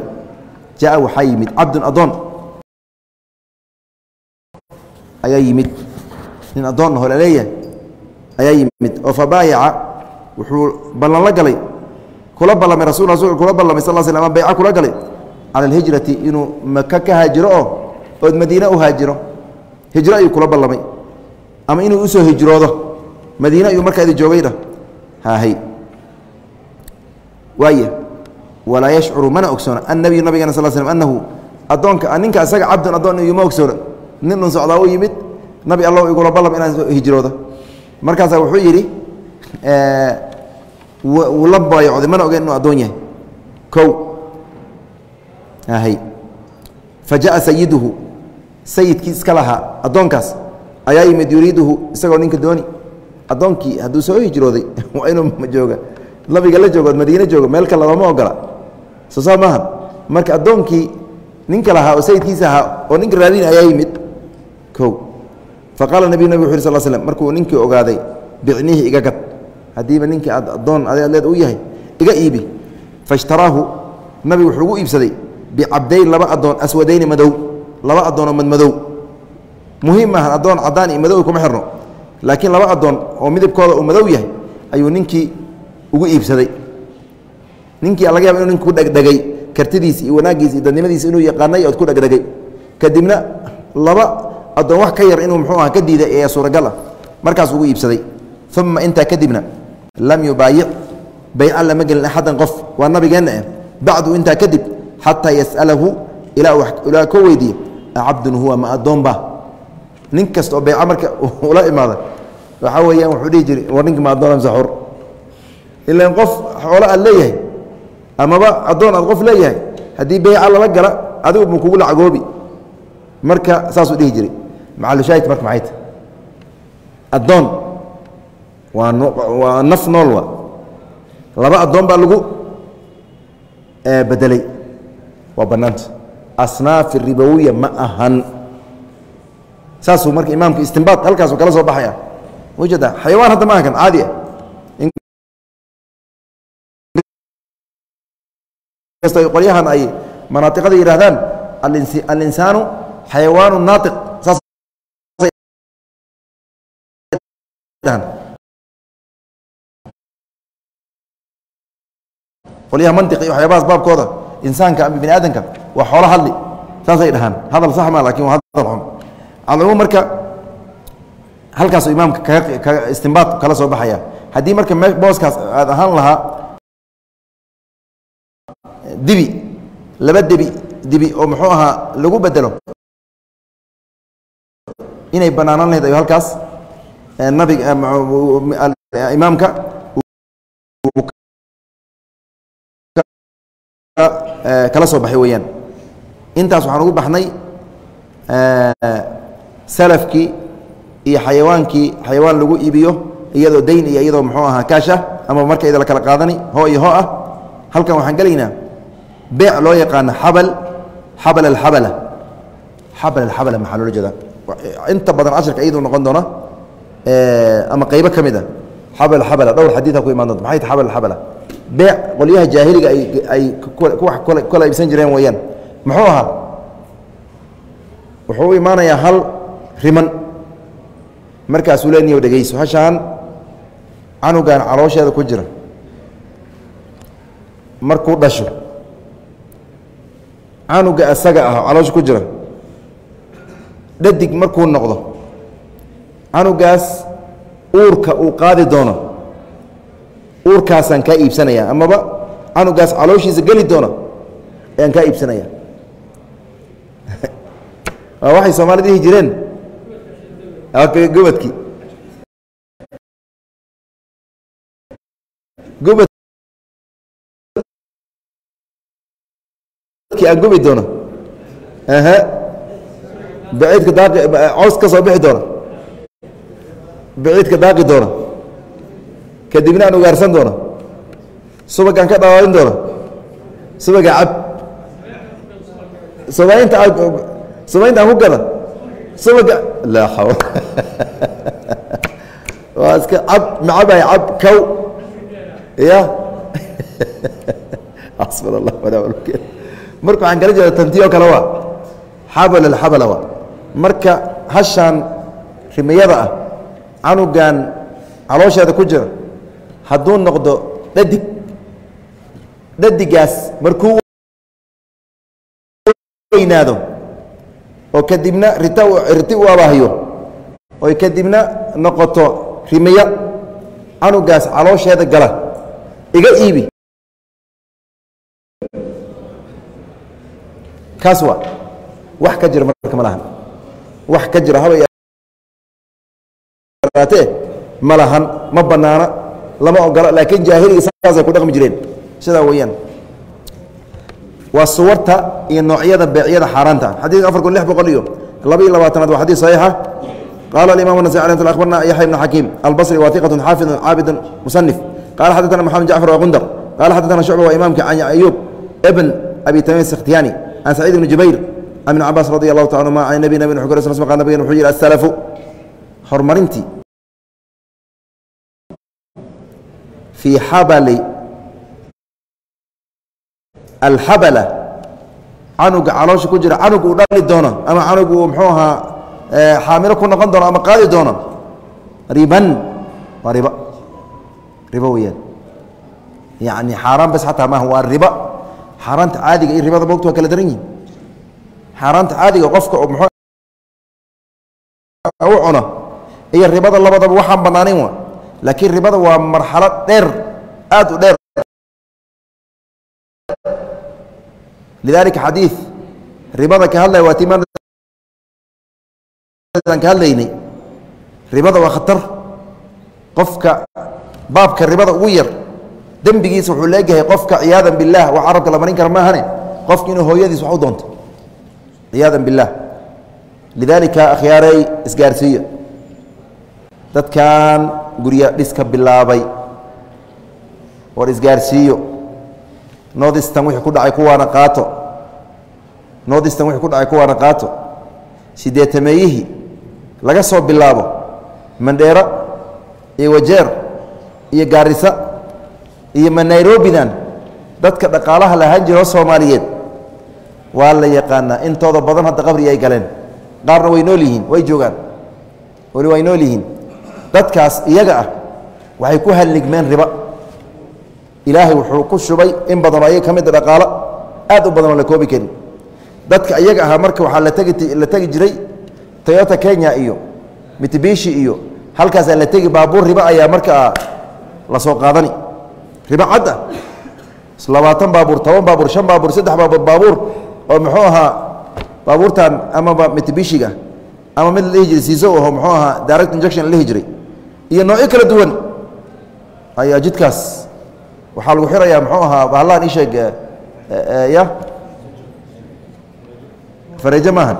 jaa waxaa yimid cabdun adoon ayaa yimid. Nin adoon hole leeyahay ayaa yimid oo fabaayaca wuxuu ballan la galay kula ballamay rasul rasulka kula ballamay sal sl ama kula galay cala alhijrati inuu maka ka haajiro oo ood madiine u haajiro hijro ayuu kula ballamay. Ama inuu u soo hijroodo madiine ayuu markaadi joogaydha haahay. Waaya walaa yashcuru mana ogsoona annabiyu nabigana sal slm annahu addoonka ninka isaga cabdun addoon iyuma ogsoona. Nin dhun socdaa u yimid nabi alla igula ballam inaan hijrooda markaasaa wuxuu yidhi wuu la baayocday mana ogen inuu addoon yahay. Hay fa jaءa sayiduhu sayidkii iska lahaa addoonkaas ayaa yimid yuriiduhu isagoo ninka dooni. Addoonkii hadduu soo hijrooday waa inuu jooga. Nabiga la joogo madiine joogo meel kale looma ogola. Soo saa maaha marka addoonkii ninka lahaa oo sayidkiisa ahaa oo ninka raadin ayaa yimid. Kow faqaala nebiyu nabig wuxu sal slm markuu ninkii ogaaday bicnihi iga gad. Haddiiba ninkii aad addoon adeed u yahay iga iibi. Faishtaraahu nabigu wuxuu ugu iibsaday bicabdayn laba addoon aswadayni madow laba addoonoo madmadow muhiim maahan addoon caddaan iyo madow kuma xirno laakiin laba addoon oo midabkooda uu madow yahay ayuu ninkii ugu iibsaday. Ninkii laga yaba inu nink ku dhegdhegay kartidiisi iyo wanaaggiisa iyo dadnimadiisa inuu yaqaanay ood ku dhegdhegay kadibna laba addoon wax ka yar inuu muxuu aha ka diiday ee suuragal ah markaas ugu iibsaday. Uma intaa kadibna lam yubaayic bayca lama gelin axadan qof. Waa nabigeenna eh. Bacdu intaa kadib xataa yas'alahu ilaa ka weydiiye acabdun huwa ma addoonba nin kasta oo bayca marka ula imaada waxaa weeyaan wuxuu dhihi jiray war ninka ma addoon mse xor. Qof xoolo aad leeyahay amaba addoon aad qof leeyahay haddii bayca lala gala adigu mu kugu lacagoobi. Marka saasuu dhihi jiray macalushaahid marka maxay tahy addoon. Waa waa naf nool wa. Laba addoon baa lagu bedelay. Waa bannaanta asnaafi ribowiya ma ahan. Saasuu marka imaamka istimbaad halkaasuu kala soo baxaya. Ujeeda xayawaan hadda ma aha caadi ah. Inkastoo qolyahan ay manaatiqada yidhahdaan alinsaanu xayawaanu naatiq. Saas qolyaha mantiq waxyaabahaas baabkooda insaanka ama bini aadamka waa xoolo hadli saasay dhahaan. Hadal sax ma laakiin waa hadal xun. Alcumuum marka halkaasuu imaamka kaga istimbaad kala soo baxaya. Haddii marka me booskaas aad ahaan lahaa dibi laba debi dibi oo muxuu ahaa lagu bedelo inay banaanaan lahayd ayu halkaas nabiga imaamka kala soo baxay weeyaan. Intaas waxaan ugu baxnay salafkii iyo xayawaankii xayawaan lagu iibiyo iyadoo dayn iyo iyadoo muxuu ahaa kaasha ama marka ida la kala qaadani ho iyo ho ah. Halkan waxaan gelaynaa beec loo yaqaano xabal xabal alxabala. Xabal alxabala maxaa loola jeedaa? Inta badan casharka iyaduu noqon doona ama qaybo ka mid a. Xabal xabala dhowr xadiida ku imaan doonta maxay tahay xabal alxabala beec qolyaha jaahiliga ay ay kala iibsan jireen weeyaan. Muxuu ahaa? Wuxuu u imaanayaa hal riman. Markaasuu leniyo dhegeyso hashaan canugan caloosheeda ku jira. Markuu dhasho canuga asaga ah caloosha ku jira. Dhadig markuu noqdo canugaas uurka uu qaadi doono uurkaasaan kaa iibsanaya amaba canugaas calooshiisa geli doona ayaan kaa iibsanaya. Waa waxay soomaali dhihi jireen? Gobadkii. Gobad aan gubi doono. Baciidka daaqi cows ka soo bixi doona baciidka daaqi doona kadibna aan ugaarsan doono. Subagaan ka dhawaadin doono. Subaga cab. Subaynta subaynta aan ku gada subaga laa xawl waa iska cab macabay cab kow ya xasbun allah wanaa wakil marka waxaan kala jeeda tantiyo kale waa. Xabal alxabala waa. Marka hashaan rimayada ah canugan caloosheeda ku jira hadduu noqdo dhadig dhadigaas markuu weynaado oo kadibna rita riti u abaahiyo oy kadibna noqoto rimayo canugaas caloosheeda gala iga iibi. Kaas waa wax ka jira marka ma wax ka jira haba ma lahan ma banaana lama ogolo laakiin jaahiliga ku dhaqmi jireen. Sidaa weyaan waa suwarta iyo noocyada beecyada xaaraanta. Xadiidka afar kun lix boqol iyo laba iyo labaatanaad waa xadiis saxiixa. Qaala alimam nasai alay sl abarna yaxya bn xakiim albasri waa xaafidun caabidun musanif qaala xaddatana moxamed jacfar waa qundar qaala xaddatana shucba waa imaamka can ayuub ibn abi tamiim sikhtiyaani can saciid ibni jubayr an ibn cabaas radi allahu ta anuma an nabi nabin wuxu ka rsul nabgen wuxuu yihi asalafu horumarintii fii xabali alxabala canuga caloosha ku jira canug uu dhali doono ama canug uu mxuu ahaa xaamilo ku noqon doono ama qaadi doono riban waa riba ribo weyaan yani xaaraan bas xataa maaha waa riba xaaraanta caadiga iyo ribada mogta waa kala daran yihiin xaaraanta caadiga qofka mxuu u cuno iyo ribada labadaba waxaan banaanayn wa laakiin ribada waa marxalad dheer aad u dheer. Lidalika xadiid ribada ka hadlaya waa timaan ka hadlaynay. Ribada waa khatar. Qofka baabka ribada ugu yar dembigiisa wuxuu leegyahay qofka ciyaada bilah wax carabka la marin kara maahane. Qofka inuu hooyadiis wax u doonto. Ciyaada bilah lidalika akhyaarey isgaarsiiya dadkan gurya dhiska bilaabay. War isgaarsiiyo. Nodistan wixii ku dhacay kuwaana qaato. Nodistan wixii ku dhacay kuwaana qaato. Sideetameeyihii laga soo bilaabo mandheero iyo wajeer iyo gaarisa iyo ma nairobidan dadka dhaqaalaha lahaan jira oo soomaaliyeed. Waa la yaqaanaa intooda badan hadda qabri ay galeen. Qaarna way nool yihiin way joogaan. Weli way nool yihiin dadkaas iyaga ah waxay ku halligmeen riba. Ilaahay wuxuu ku shubay in badanoo ayaga ka mida dhaqaalo aad u badanoo la koobi karin. Dadka iyaga ahaa marka waxaa la tegi jiray toyota kenya iyo mitbishi iyo halkaasaa la tegi baabuur riba ayaa markaa la soo qaadani. Riba cad ah labaatan baabuur toban baabuur shan baabuur saddex baabuur baabuur oo muxuu ahaa baabuurtan amaba mitbishiga ama mid la dhihi jiray siiso aho muxuu ahaa direct injection la dhihi jiray iyo noocyo kala duwan ayaa jidkaas waxaa lagu xirayaa muxuu ahaa bahallaan ii sheeg ya? Fareejo maahan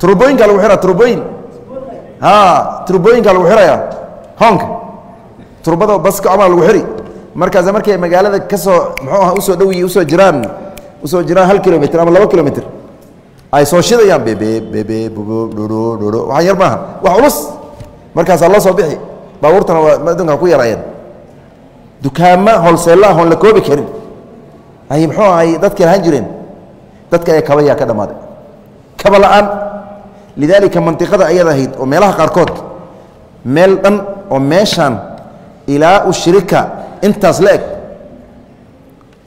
turbooyinkaa lagu xiraya turbooyin a turbooyinkaa lagu xirayaa hoonka turbada baska camal lagu xiri. Markaas markay magaalada ka soo muxuu aha u soo dhowi u soo jiraan u soo jiraan hal kilomitr ama laba kilomitr ay soo shidayaan bebe bebe bubo dhuro dhuro waxaan yar maaha wax culus markaasaa loo soo bixi baabuurtana waa adunka ku yaraayeen dukaamo holseella ahoon la koobi karin. Ay muxuu ahay dadkii lahaan jireen. Dadka ee kabayaa ka dhammaaday kaba la'aan. Lidaalika mantiqada ayad ahayd oo meelaha qaarkood meel dhan oo meeshaan ilaa u shirika intaas la eg.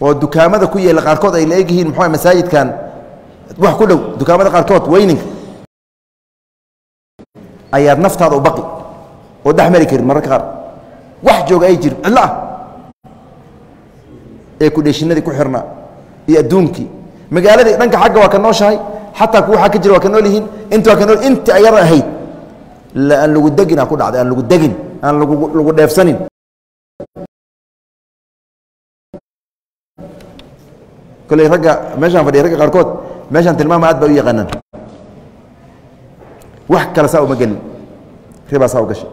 Oo dukaamada ku yeela qaarkood ay la eg yihiin masaajidkan. Wax ku dhow dukaamada qaarkood weyninka ayaad naftaada u baqi oo dhex mari karin mararka qaar. Wax jooga ay jirin cidlo ah ee kudheeshinadii ku xirnaa iyo adduunkii magaaladii dhanka xagga waa ka nooshahay xataa kuwa aa ka jira waa ka nool yihiin. Inta waa ka nool inta ayada ahayd. Aan lagu degin aa ku dhacday aan lagu degin aan lagu dheefsanin. Kolley ragga meeshaan fadhiya ragga qaarkood meeshaan tilmaama aad ba u yaqaanaan. Wax kale saa uma gelin. Ribaa saa u gashay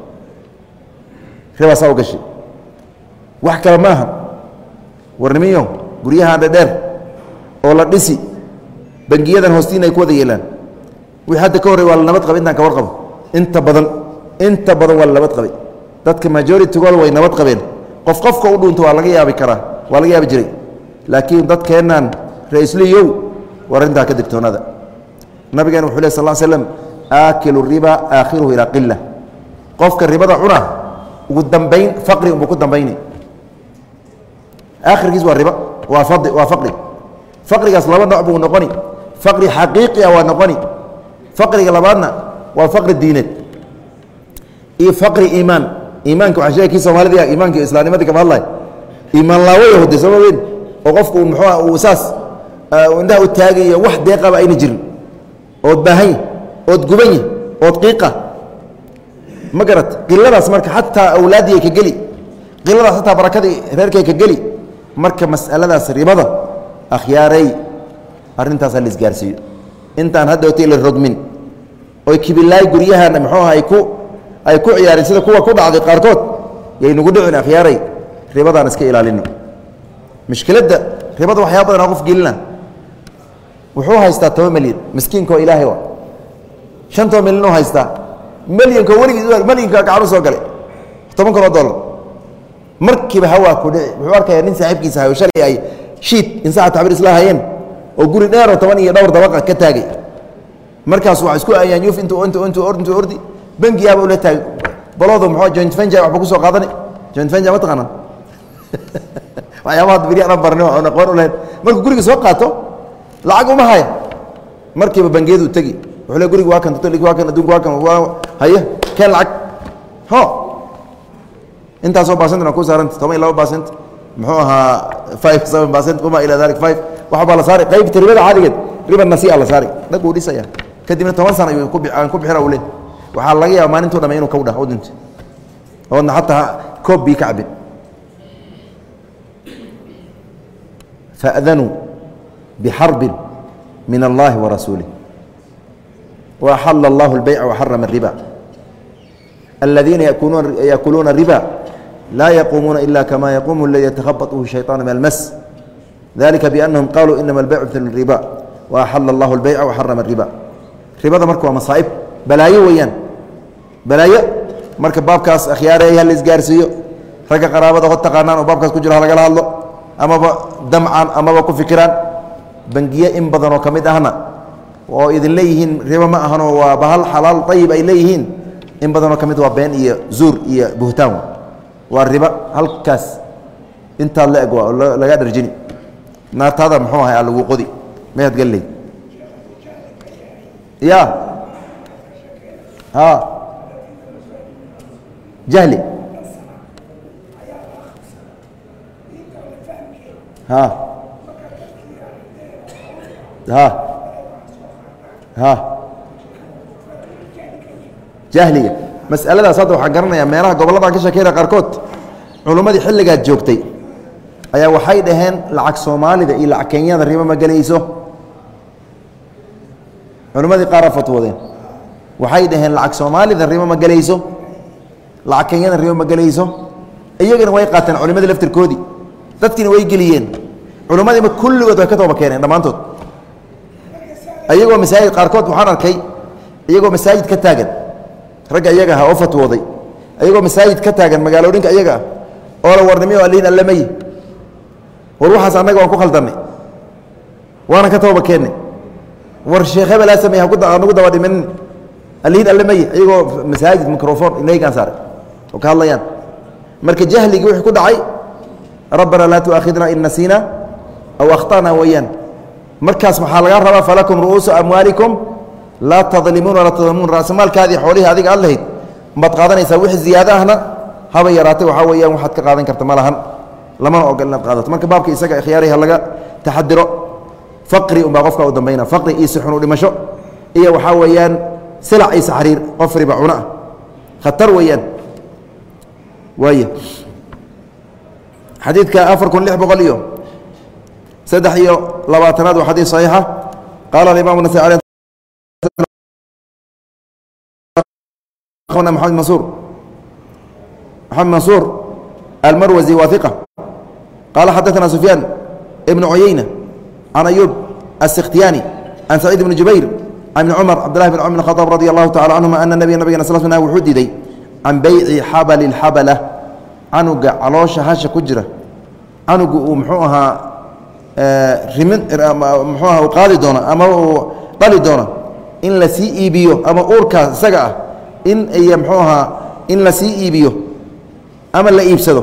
ribaa saa u gashay? Wax kale maaha. Warnimiyo guryahaan dhedheer oo la dhisi bangiyadan hoostiina ay ku yeelaan. Wixii hadda ka horrey waa la nabad qabay intaan ka war qabo. Inta badan inta badan waa la nabad qabay. Dadka majoritigooda way nabad qabeen. Qof qofka u dhuunta waa laga yaabi karaa waa laga yaabi jiray. Laakiin dadkeennan ra'isliyow war arrintaa ka digtoonada nabigeena wuxuu leh sal slam aakilu riba aakhiruhu ilaa qila qofka ribada cuna ugu dambayn faqri unbuu ku dambayni. Aakhirkiis waa riba waa fadi waa faqri. Faqrigaas laba nooc buu noqoni. Faqri xaqiiqi ah waa noqoni. Faqriga labaadna waa faqri diineed. Iyo faqri iimaan. Iimaanka waxaa sheegay kii soomaalida iimaanka islaamnimadii kama hadlay iimaan laawaya hode sooma weyn oo qofku muxuua uu saas indhaha u taagayo wax deeqaba ayna jirin. Ood baahanya ood gubanya ood qiiqa ma garat qiladaas marka xataa awlaadii ay ka geli qiladaas xataa barakadii reerkay ka geli marka mas'aladaas ribada akhyaaray arrintaasaa la isgaarsiiyo. Intaan hadda otay la rogmin oy kibilaay guryahan muxuu aha ay ku ciyaareen sida kuwa ku dhacday qaarkood yay nagu dhicin akhyaaray ribadaan iska ilaalino. Mushkiladda ribada waxyaa badan qof gelina. Wuxuu haystaa toban milyan miskiinka oo ilaahay wa shan toban milyan u haystaa milyanko weligiis milyanka gacan u soo galay. Toban kun oo dollar markiiba hawaa ku dhici. Wuxuu arkaya nin saaxiibkiisa hayo shalay ay shiid insaxa tacbiir isla hayeen oo guri dheeroo toban iyo dhowr dabaqa ka taagay. Markaas waa isku ayaan yuf intuu intuu intuu or intuu ordi bangiyaaba ula taagay. Baloodu muxuu joint venture waxba ku soo qaadani. Joint venture ma taqaanaan waxyaabaha beri aan barnay oo aqoon u lahayn. Markuu guriga soo qaato lacag uma haya. Markiiba bangiyadu tegi wuule gurig waa kan totolig waa kan adduunka waa kan haye kee lacag. Ho! Intaasoo bacentan ku saaranta toban iyo laba bacent muxuu ahaa five seven bacent wama ilaa dalik five. Waxbaa la saari qaybta ribada caadigeed riba nasia la saari. Nag wuu dhisaya. Kadibna toban sana ayuu aan ku bixina u leh waxaa laga yaaba maalintuu dhamay inuu kaw dhaho dinto oodna xataa koob bii ka cabin. Faadanuu bixarbin min allahi wa rasuulih وأحل الله البيع وحرم الربا الذين يأكلون, يأكلون الربا لا يقومون إلا كما يقوم الذي يتخبطه الشيطان من المس ذلك بأنهم قالوا إنما البيع مثل الربا وأحل الله البيع وحرم الربا ربا مركب مصائب بلايا ويان بلايا مركب بابكاس أخياري هل إسقارسيو رقا قرابة قد تقانان وبابكاس كجرها لقال الله amaba damcan amaba ku fikiraan bangiye in badanoo ka mid ahna oo idin leeyihiin ribo ma ahanoo waa bahal xalaal ayib ay leeyihiin. In badanoo ka mid waa been iyo zuur iyo buhtaan. Waa ribo halkaas. Intaad la eg waa lagaa dharjini naartaada muxuu ahay a qodi. Mayaad galley. Ya a jahli. Ha ha jahliga. Mas'aladaas hadda waxaan garanayaa meelaha gobolladaan ka sheekeynaya qaarkood. Culummadii xilligaad joogtay ayaa waxay dhaheen lacag soomaalida iyo lacag kenyada ribo ma gelayso. Culimmadii qaara fatwoodeen. Waxay dhaheen lacag soomaalida ribo ma gelayso. Lacag kenyada ribo ma gelayso. Iyagana way qaateen culimadii laftirkoodii. Dadkiina way geliyeen. Culimmadiima kulligood way ka tooba keeneen dhammaantood iyagoo masaajid qaarkood waxaan arkay iyagoo masaajid ka taagan. Ragga iyaga aha oo fatwooday. Iyagoo masaajid ka taagan magaalooyinka iyaga ah oo la warnimiyo aliin allamey war waxaas annaga waan ku khaldannay waana ka tooba keennay war sheekh hebelaa sameey hanugu daba dhimanin. Aliin allamey iyagoo masaajid microfon inaygaan saaray. Oo ka hadlayaan. Marka jahligii wixii ku dhacay rabbana laa tuaakhidna in nasiina aw akhtana weeyaan markaas waxaa laga rabaa falakum ru'uusu amwaalikum laa tadlimuun walaa tadlimuun ra'samaalkaadii xoolihii adiga aad lahayd maad qaadanaysaa wixii ziyaado ahna haba yaraatay waxaa weeyaan waxaad ka qaadan karta ma lamana ogol inaad qaadato marka baabka isaga khiyaariha laga taxadiro faqri unbaa qofka u dambayna faqri iyo sixun u dhimasho iyo waxaa weeyaan silac iyo saxriir qof riba cuno ah khatar weeyaan waaya xadiidka afar kun lix boqol iyo saddex iyo labaatanaad waa xadiis saxiixa. Qaala aimaam nasai mamed mansuur. Maxamed mansuur almarwazi waa iqa qaala xadaثana sufyaan ibnu cuyeyna can ayuub asikhtiyaani can saciid ibni jubayr can ibni cumar cabd lahi bn cumr bn khaaab radi allahu tacala canhuma ana nabiya nabigana sl sl wuxuu diiday can bayci xabali اlxabala canuga caloosha hasha ku jira canugu uu muxuu ahaa u qaadi doona ama uu dhali doona in la sii iibiyo ama uurkaas isaga ah in iyo mxuu ahaa in la sii iibiyo ama la iibsado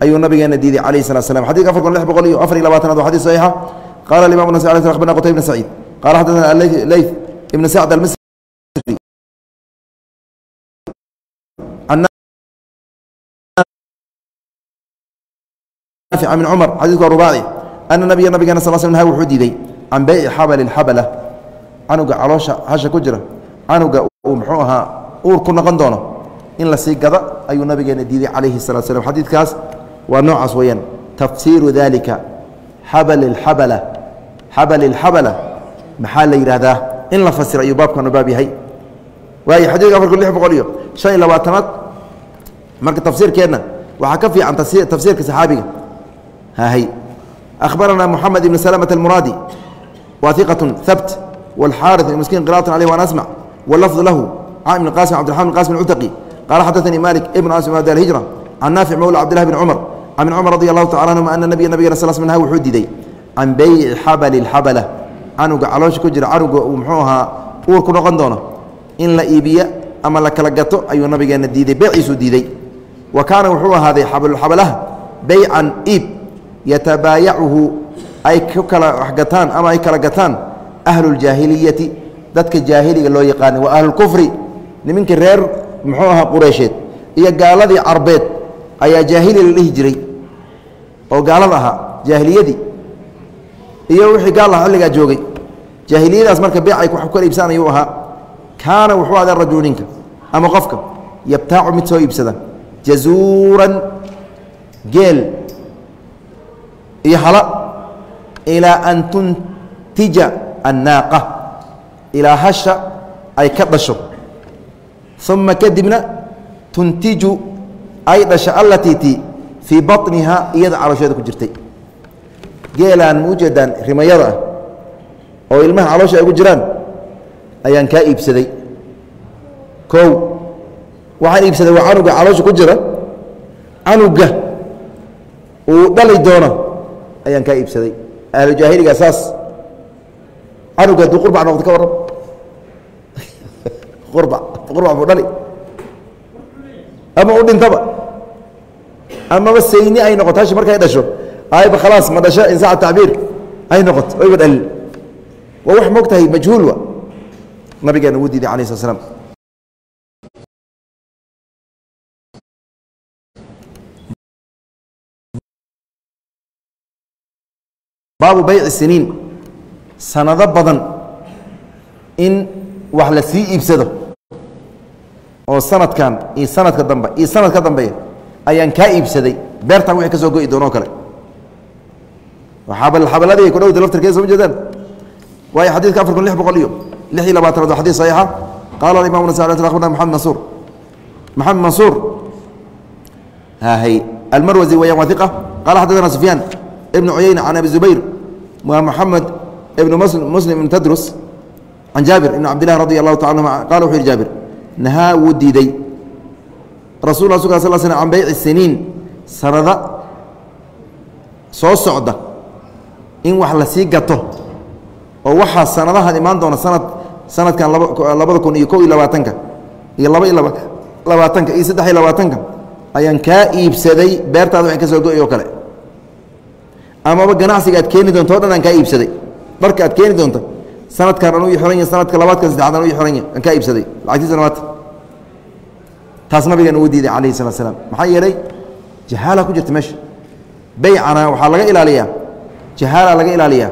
ayuu nabigeena diiday calayh salat slam xadidka afar kun lix boqol iyo afar iyo labaatanaad waa xadis saxiixa qala alimam nas akhbarna qutay bn saciid. Qala xaddaثana leyth ibn sacd almisri. Min cumar xadidku waa ana nabiya nabigeena sal sl wuxuu diiday can beyci xabali xabala canuga caloosha hasha ku jira canuga uu muxuu ahaa uur ku noqon doono in la sii gada ayuu nabigeena diiday calayhi salatu slam xadiidkaas waa noocaas weeyaan tafsiiru dalika xabal xabala xabal اlxabala maxaa la yidhaahdaa in la fasira ayuu baabkanu baab yahay waayo xadiidka afar kun lix boqol iyo shan iyo labaatanaad marka tafsiirkeenna waxaa ka fiican tafsiirka saxaabiga hahay أخبرنا محمد بن سلمة المرادي واثقة ثبت والحارث المسكين قراءة عليه وأنا أسمع واللفظ له عام بن القاسم عبد الرحمن بن القاسم العتقي قال حدثني مالك ابن أسم دار الهجرة عن نافع مولى عبد الله بن عمر عن ابن عمر رضي الله تعالى عنهما أن النبي النبي صلى الله عليه وسلم وحددي عن بيع حبل الحبلة عنق علوش كجر عنق ومحوها أور كنا قندونا إن لا إيبيا أما لك لقطه أي النبي كان ديدي بيع سديدي وكان وحوها هذه حبل الحبلة بيعا إيب yatabaayacuhu ay ku kala waxgataan ama ay kala gataan ahluاljaahiliyati dadka jaahiliga loo yaqaanay waa ahlulkufri niminka reer muxuu ahaa qureysheed iyo gaaladii carbeed ayaa jaahili la dhihi jiray oo gaalada ahaa jaahiliyadii iyo wixii gaal aha xilligaa joogay. Jaahiliyadaas marka beec ay wax ku kala iibsaan ayuu ahaa. Kaana wuxuu adaa rajulu ninka ama qofka yabtaacu mid soo iibsada jazuuran geel iyo hala ilaa an tuntija annaaqa. Ilaa hasha ay ka dhasho. Uma kadibna tuntiju ay dhasho allatii ti fii baطniha iyada caloosheeda ku jirtay. Geelaan ma ujeedaan rimayada ah oo ilmaha caloosha ay gu jiraan ayaan kaa iibsaday. Kow waxaan iibsaday waa canuga caloosha ku jira. Canuga uu dhali doono ayaan kaa iibsaday. Ahlujaahiliga saas. Canuga hadduu qurbac noqdo ka warran. Qurbac qurbac buu dhali. Ama u dhintaba. Amaba sayni ay noqoto hashi markay dhasho ayba khalaas ma dhasho in tacbiir ay noqoto oyba dhalin waa wax moog tahay nabigeena ugu diiday alayh slat slam baabu bayci siniin. Sanado badan in wax la sii iibsado oo sanadkan iyo sanadka dambe iyo sanad ka dambeeya ayaan kaa iibsaday. Beertan wixii ka soo go'i doonoo kale. Xabaladii ay ku dhowda laftirkeeda soo ma waayo xadidka afar kun lix boqol iyo lix iyo labaatanaad xadid saxiixa. Qaala imam nas akhbarna maxamed mansuur. Maxamed mansuur hahay almarwazi wayaan waa iqa qala xaddaثana sufyaan ibn cuyayna can abi zubayr waa moxamed ibn muslim ibn tadrus can jaabir ibn cabd radi allahu taala anhuma qala wuxu yihi jaabir nahaa wuu diiday. Rasul sl sl can bayci siniin sanada soo socda in wax la sii gato oo waxaa sanadahan imaan doona sanad sanadkan labada kun iyo kow iyo labaatanka iyo laba iyo labaatanka iyo saddex iyo labaatanka ayaan kaa iibsaday beertaada waxay ka soo go-y oo kale amaba ganacsiga aad keeni doonto o dhan aan kaa iibsaday. Dharka aad keeni doonta sanadkan anuu xiran ya sanadka labaadkan saddexaad anuu xiran ya aan kaa iibsaday. Lacagtiisana waata taas nabigan ugu diiday calayhi salatu slam maxaa yeelay jahaala ku jirta meesha. Baycana waxaa laga ilaaliyaa. Jahaala laga ilaaliyaa.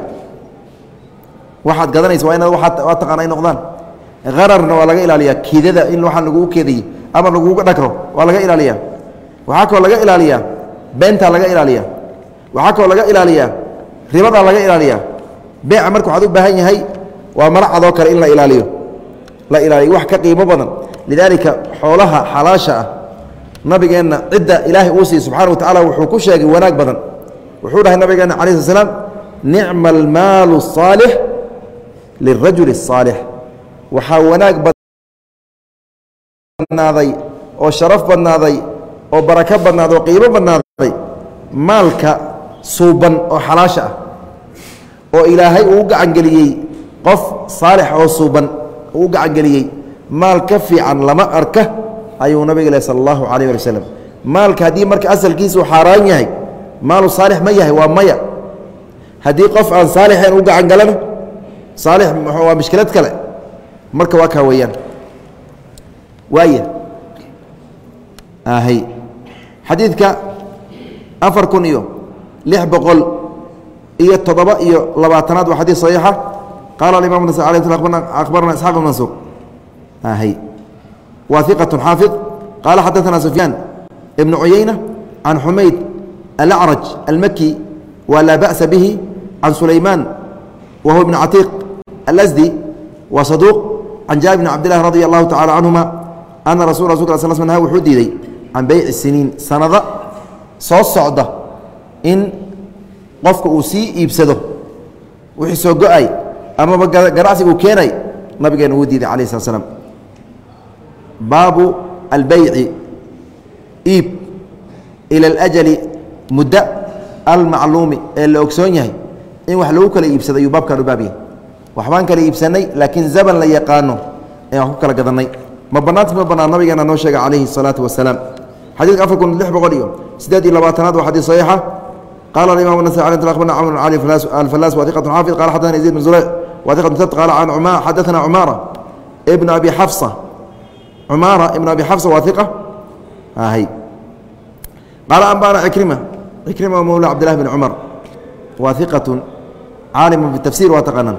Waxaad gadanaysa waa inaad waa taqaana ay noqdaan. Ararna waa laga ilaaliyaa. Kidada in waxaa lagugu keedayey ama laguga dhagro waa laga ilaaliyaa. Waxaa kaloo laga ilaaliyaa. Beentaa laga ilaaliyaa waxaa kaloo laga ilaaliyaa ribadaa laga ilaaliyaa beeca marka waxaad u baahan yahay waa maracadoo kale in la ilaaliyo la ilaaliyo wax ka qiimo badan lidaalika xoolaha xalaasha ah nabigeenna cidda ilaahay uu siiy subxana wa tacala wuxuu ku sheegay wanaag badan wuxuu dhahay nabigeenna cala sl slam nicma almaalu الصaalix lirajuli الصaalix waxaa wanaag badnaaday oo sharaf badnaaday oo barako badnaaday oo qiimo badnaaday maalka suuban oo xalaasha ah oo ilaahay uu gacangeliyey qof saalix oo suuban uu u gacangeliyey maal ka fiican lama arka ayuu nabiga leh sal allahu calayh ali wasalam maalka haddii marka asalkiisuu xaaraan yahay maalu saalix ma yahay waa maya. Haddii qof aan saalixayn u gacan galana saalix waa mishkilad kale. Marka waa kaa weeyaan. Waaya ahay xadiidka afar kun iyo lix boqol iyo toddoba iyo labaatanaad waa xadiid saxiixa qaala alimam nas alay akhbarana isxaaq bn mansuur ahay waa iqة xaafiظ qaala xadaثna sufyaan ibn cuyayna can xumayd alacraj almaki wa laa ba'sa bihi can sulaymaan wa huwa ibn catiiq alasdi wa saduuq can jaabir bn cabdillahi radi allahu tacala canhuma ana rasul rasul sl sl nah wuxuu diiday can beyci siniin sanada soo socda in qofka uu sii iibsado wixii soo go-ay amaba ganacsi uu keenay nabigeena wuu diiday alayh slat slam baabu albeyci iib ila اlajali muddo almacluumi ee la ogsoon yahay in wax lagu kala iibsado ayuu baabkan u baab yahay waxbaan kala iibsanay laakiin zaban la yaqaano ayaan wax ku kala gadanay ma banaanta ma banaan nabigeena noo sheega calayhi الsalaatu wasalaam xadiidka afar kun lix boqol iyo siddeed iyo labaatanaad waa xadiid saxiixa qala aimam nas abarna camr cali alfalas wa iqat xaafid qala xadana yaziid bn zureyc wa tat qala can xadaثana cumaara ibn abi xafsa cumaara ibn abi xafsa waa iqa hy qaala anbana cikrima cikrima mawla cabdillahi bn cumar waa iqatu caalimu bitafsir waa taqanan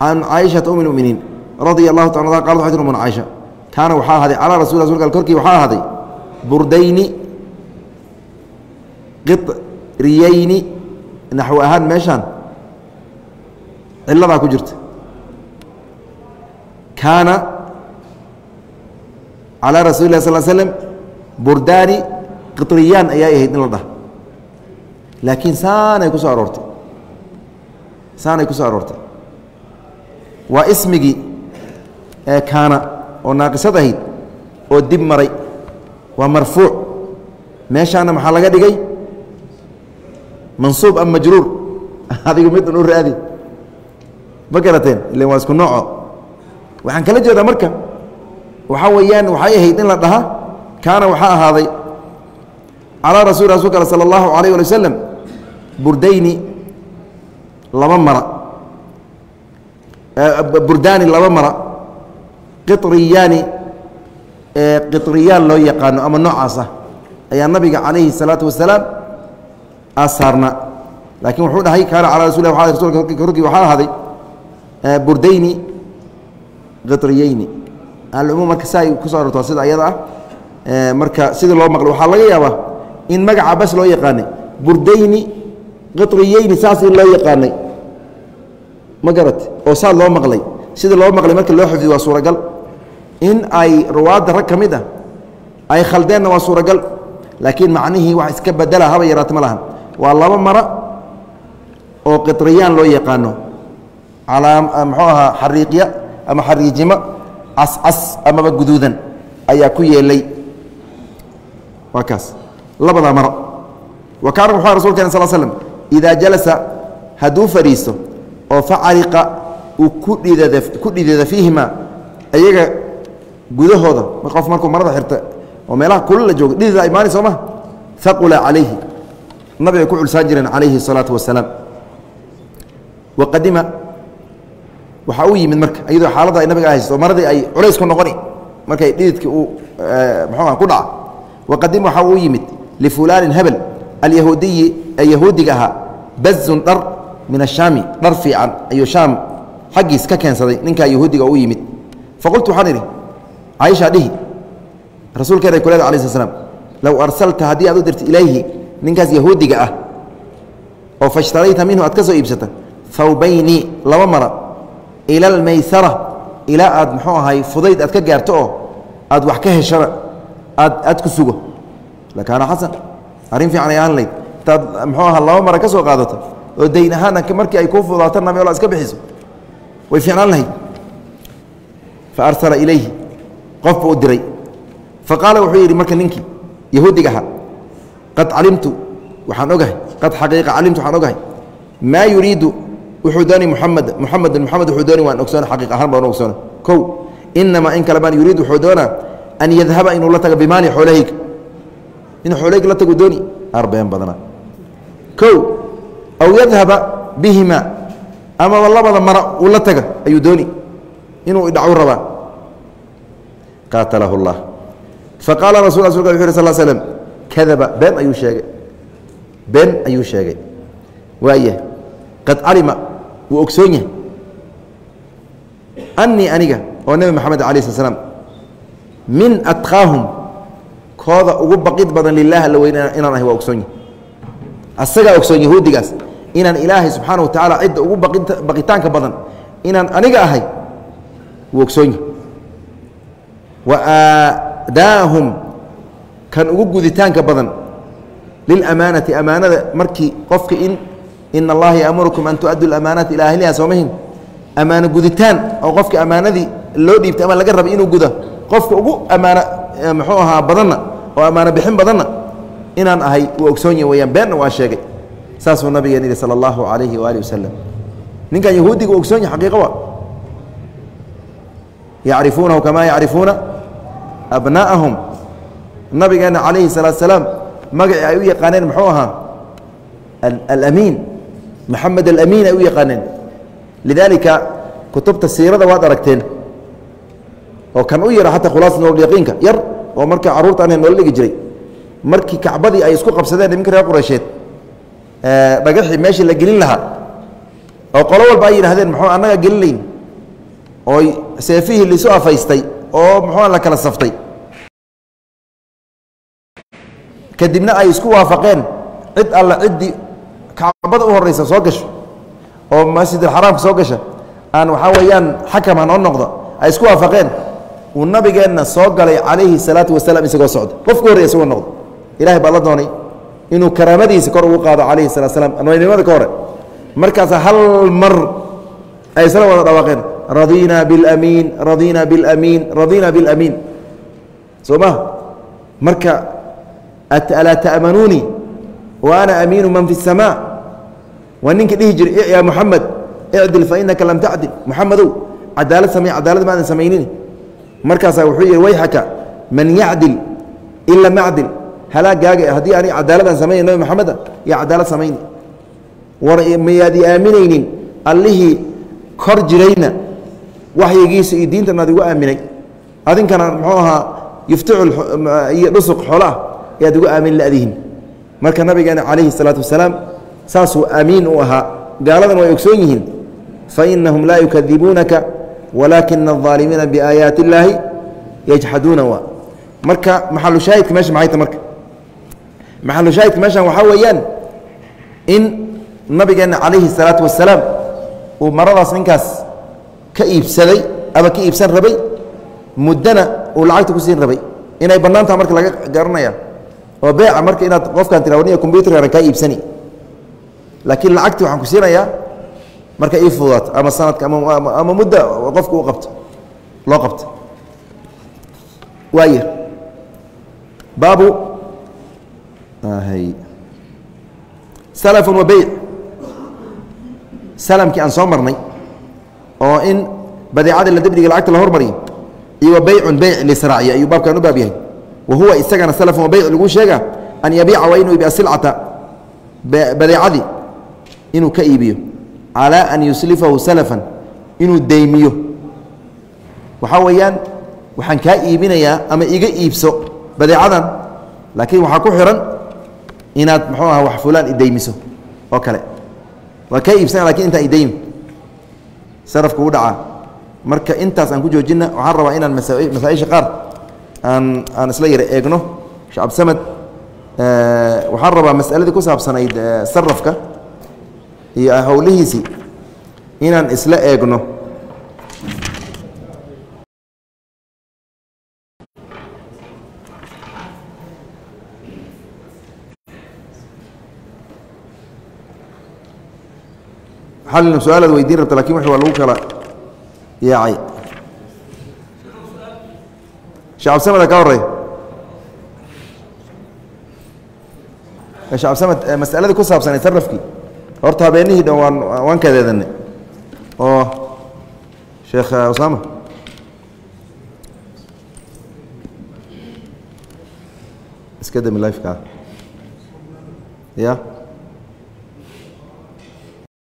can caaishata um muminiin radia allahu taala qalat waxay tir umuna caaisha kaana waxaa ahaaday calaa rasul rasulka korkii waxaa ahaaday burdayni qiriyeyni naxwi ahaan meeshaan ciladaa ku jirta. Kaana calى rasuuli lah sal slm burdaani qiطriyaan ayaa ahayd in la dhaha. Laakiin saanay ku aroortay. Saanay ku aroortay. Waa ismigii kaana oo naaqisad ahayd oo dib maray. Waa marfuuc meeshaana maxaa laga dhigay mansuub am majruur adigu mid un u raadi ma garateen ilan waa isku nooco waxaan kala jeedaa marka waxaa weeyaan waxay ahayd in la dhaha kaana waxaa ahaaday calaa rasul rasulka al salى اllahu alayh ali wasalam burdayni laba mara burdaani laba mara qiطriyaani qiطriyaan loo yaqaano ama noocaas ah ayaa nabiga calayhi الsalaatu wasalaam asaarna. Laakiin wuxuu dhahay kaana calaa rasul korkii waxaa ahaaday burdayni qiطriyeyni alcumuum marka si ay ku so arorto sida ayada ah marka sidii loo maqlay waxaa laga yaabaa in magaca bas loo yaqaanay. Burdayni qiطriyeyni saas in loo yaqaanay. Ma garat oo saa loo maqlay. Sidii loo maqlay marka loo xifdiy waa suuragal. In ay ruwaadda rag ka mid ah ay khaldeenna waa suuragal. Laakiin macnihii wax iska bedela haba yaraata ma lahan waa laba mara oo qiطriyaan loo yaqaano. Muxuu ahaa xariiqya ama xariijimo cascas amaba guduudan ayaa ku yeelay. Waa kaas. Labadaa maro. Wa kaana wuxuu rasulkeen sal slm idaa jalasa hadduu fadhiisto oo facariqa uu ku dhidada fiihima iyaga gudahooda qof markuu marada xirta oo meelaha kulul la jooga dhidida imaani soo maha haqula calayhi nabigay ku culsaan jireen calayhi الsalaatu wasalaam. Waqadima waxaa u yimid marka iyadoo xaaladda ay nabiga haysto maradii ay culays ku noqoni markay dhididkii uu mxuuha ku dhaca. Waqadima waxaa u yimid lifulaanin hebel alyahuudiyi ee yahuudiga ahaa bazun dhar min ashaami dhar fiican ayuu shaam xaggiis ka keensaday ninkaa yahuudiga u yimid. Faqultu waxaan idhi caaisha dhihi rasuulkeena ku leeda alai sl slam low arsalta haddii aad u dirta ilayhi ninkaas yahuudiga ah oo fashtarayta minhu aad ka soo iibsata hawbayni laba mara ila almaysara ilaa aad muxuu ahay fudayd aad ka gaarto oo aad wax ka heshana aad aad ku sugo. Lakaana xasan arrin fiican ay layd intaad muxuu aha laba mara ka soo qaadato oo dayn ahaan markii ay kuu fudaato nameelo iska bixiso. Way fiicnaan lahayd. Fa arsala ilayhi qofba u diray. Fa qaala wuxuu yidhi marka ninkii yahuudiga ahaa qad calimtu waxaan ogahay. Qad xaqiiqa calimtu waxaan ogahay. Maa yuriidu wuxuu doonay muxamed muxamedun muxamed wuxuu doonay waan ogsoona xaqiiq ahaan baan ogsoona. Kow inamaa in kale baan yuriid wuxuu doonaa an yadhaba inuu la tago bimaali xoolahayga. Inuu xoolahayga la tagu dooni arbeen badnaa kow aw yadhaba bihima amaba labada mara uu la taga ayuu dooni. Inuu idhacu rabaa. Qaatalahu اllah faqaala rasul wuxu yh sal slm kadaba been ayuu sheegay. Been ayuu sheegay. Waaya qad calima wuu ogsoon yahay. Anii aniga oo nebi moxamed alay sl slam min atqaahum kooda ugu baqid badan lilah alla weyn inaan ahay waa ogsoon yahay. Asagaa ogsoon yahuudigaas inaan ilaahay subxaana wa tacaala cidda ugu baqitaanka badan inaan aniga ahay wuu ogsoon yahay. Wa aadaahum kan ugu guditaanka badan lilamaanati amaanada markii qofka in in allaha yaamurukum an tuaddu amaanaati ilaa ahliha soomahin ammaano guditaan oo qofka ammaanadii loo dhiibtay ama laga rabay inuu guda qofka ugu ammaano muxuu ahaa badanna oo ammaano bixin badanna inaan ahay uu ogsoon yahi weyaan beenna waa sheegay. Saasuu nabigeen yihi sala allahu calayhi waali wasalam ninkan yahuudiga u ogsoon yahi xaqiiqa wa yacrifuunahu kamaa yacrifuuna abnaa'ahum nabigeenna calayhi salaatu salaam magacii ay u yaqaaneen muxuu ahaa alamiin maxamed alamiin ay u yaqaaneen. Lidaalika kutubta siirada waad aragteen oo kan u yara xataa khulaasa nololyaqiinka yar oo marka carruurta anhe noola dhigi jiray. Markii kacbadii ay isku qabsadeen niminka reer qureysheed dhagaxii meeshii la gelin lahaa oo qolo walba ay yidhahdeen muxuu annaga gelinayn ooy seefihii laisu afaystay oo muxuu la kala saftay kadibna ay isku waafaqeen. Cid alla ciddii kacbada u horeysa soo gasho oo masjidalxaraamka soo gasha aan waxaa weeyaan xakam hanoo noqdo ay isku waafaqeen. Uu nabigeenna soo galay calayhi salaatu wasalaam isagoo socda qofku horrey isagoo noqdo. Ilahay baa la doonay inuu karaamadiisa kor ugu qaado calayhi salatu slam anwaynimada ka hore. Markaasa hal mar ay isla wada dhawaaqeen. Radiina bilamiin radiina bilamiin radiina bilamiin soo ma? Marka alaa ta'manuunii wa amiinu man fi الsamaa waa ninka dhihi jiray ya muxamed icdil fainaka lam tacdil muxamedow cadaalad samey cadaalad maadan samaynin markaasaa wuxuu yihi wayxaka man yacdil ila macdil halaagaaga haddii ani cadaaladaan samaynay nabi maxameda iyo cadaalad samayni. War mayaadi aaminaynin allihii kor jirayna waxyigiisa iyo diintan aad igu aaminay. Adinkana muxuu ahaa yufticul iyo dhusuq xoolaah ayaad igu aamin ladihin marka nabigeena calayhi الsalaatu wasalaam saasuu amiin u ahaa gaaladan way ogsoon yihiin fainahum laa yukadibuunaka walaakina الظaalimiina biaayaati اllaahi yajxaduuna wa marka maxalushaahidka meesha maxay ta marka maxalushaahidka meeshan waxaa weeyaan in nabigeena calayhi الsalaatu wasalaam uu maradaas ninkaas ka iibsaday ama ka iibsan rabay muddana uu lacagta ku siin rabay inay bannaantaha marka laga garanaya oo beeca marka inaad qofkaan tira niya combyutarkana kaa iibsani. Laakiin lacagtii waxaan ku siinayaa marka ii fududaato ama sanadka ama muddo qofka u qabto loo qabto. Waaya baabu salafun wa beyc salamkii aan soo marnay oo in badeecada la debdhiga lacagta la hormariyo iyo wa beycun beyc lisraaciya ayuu baabkan u baab yahay wa huwa isagana salafun wa beyc lagu sheega an yabiica waa inuu iibiya silcata badeecadii inuu ka iibiyo calaa an yuslifahu salafan inuu deymiyo. Waxaa weeyaan waxaan kaa iibinayaa ama iga iibso badeecadan laakiin waxaa ku xihan inaad muxuu aha wax fulaan ideymiso oo kale. Waa kaa iibsana laakiin intaan ideymi sarafka u dhacaa. Marka intaas aan ku joojina waxaan rabaa inaan masaaisha qaar aan aan isla yara eegno shee cabdisamed waxaan rabaa masaladii ku saabsanayd sarafka iyo howlihiisii inaan isla eegno. Xalina su'aalaad weydiin rabta laakiin wx waa lagu kala yaacay shee cabdisameda ka horey. Shee cabdisamed masaladii ku saabsanay sarafkii horta habeenihii dhan waan waan kadeedanay oo sheekh usama iska dami lifeka ya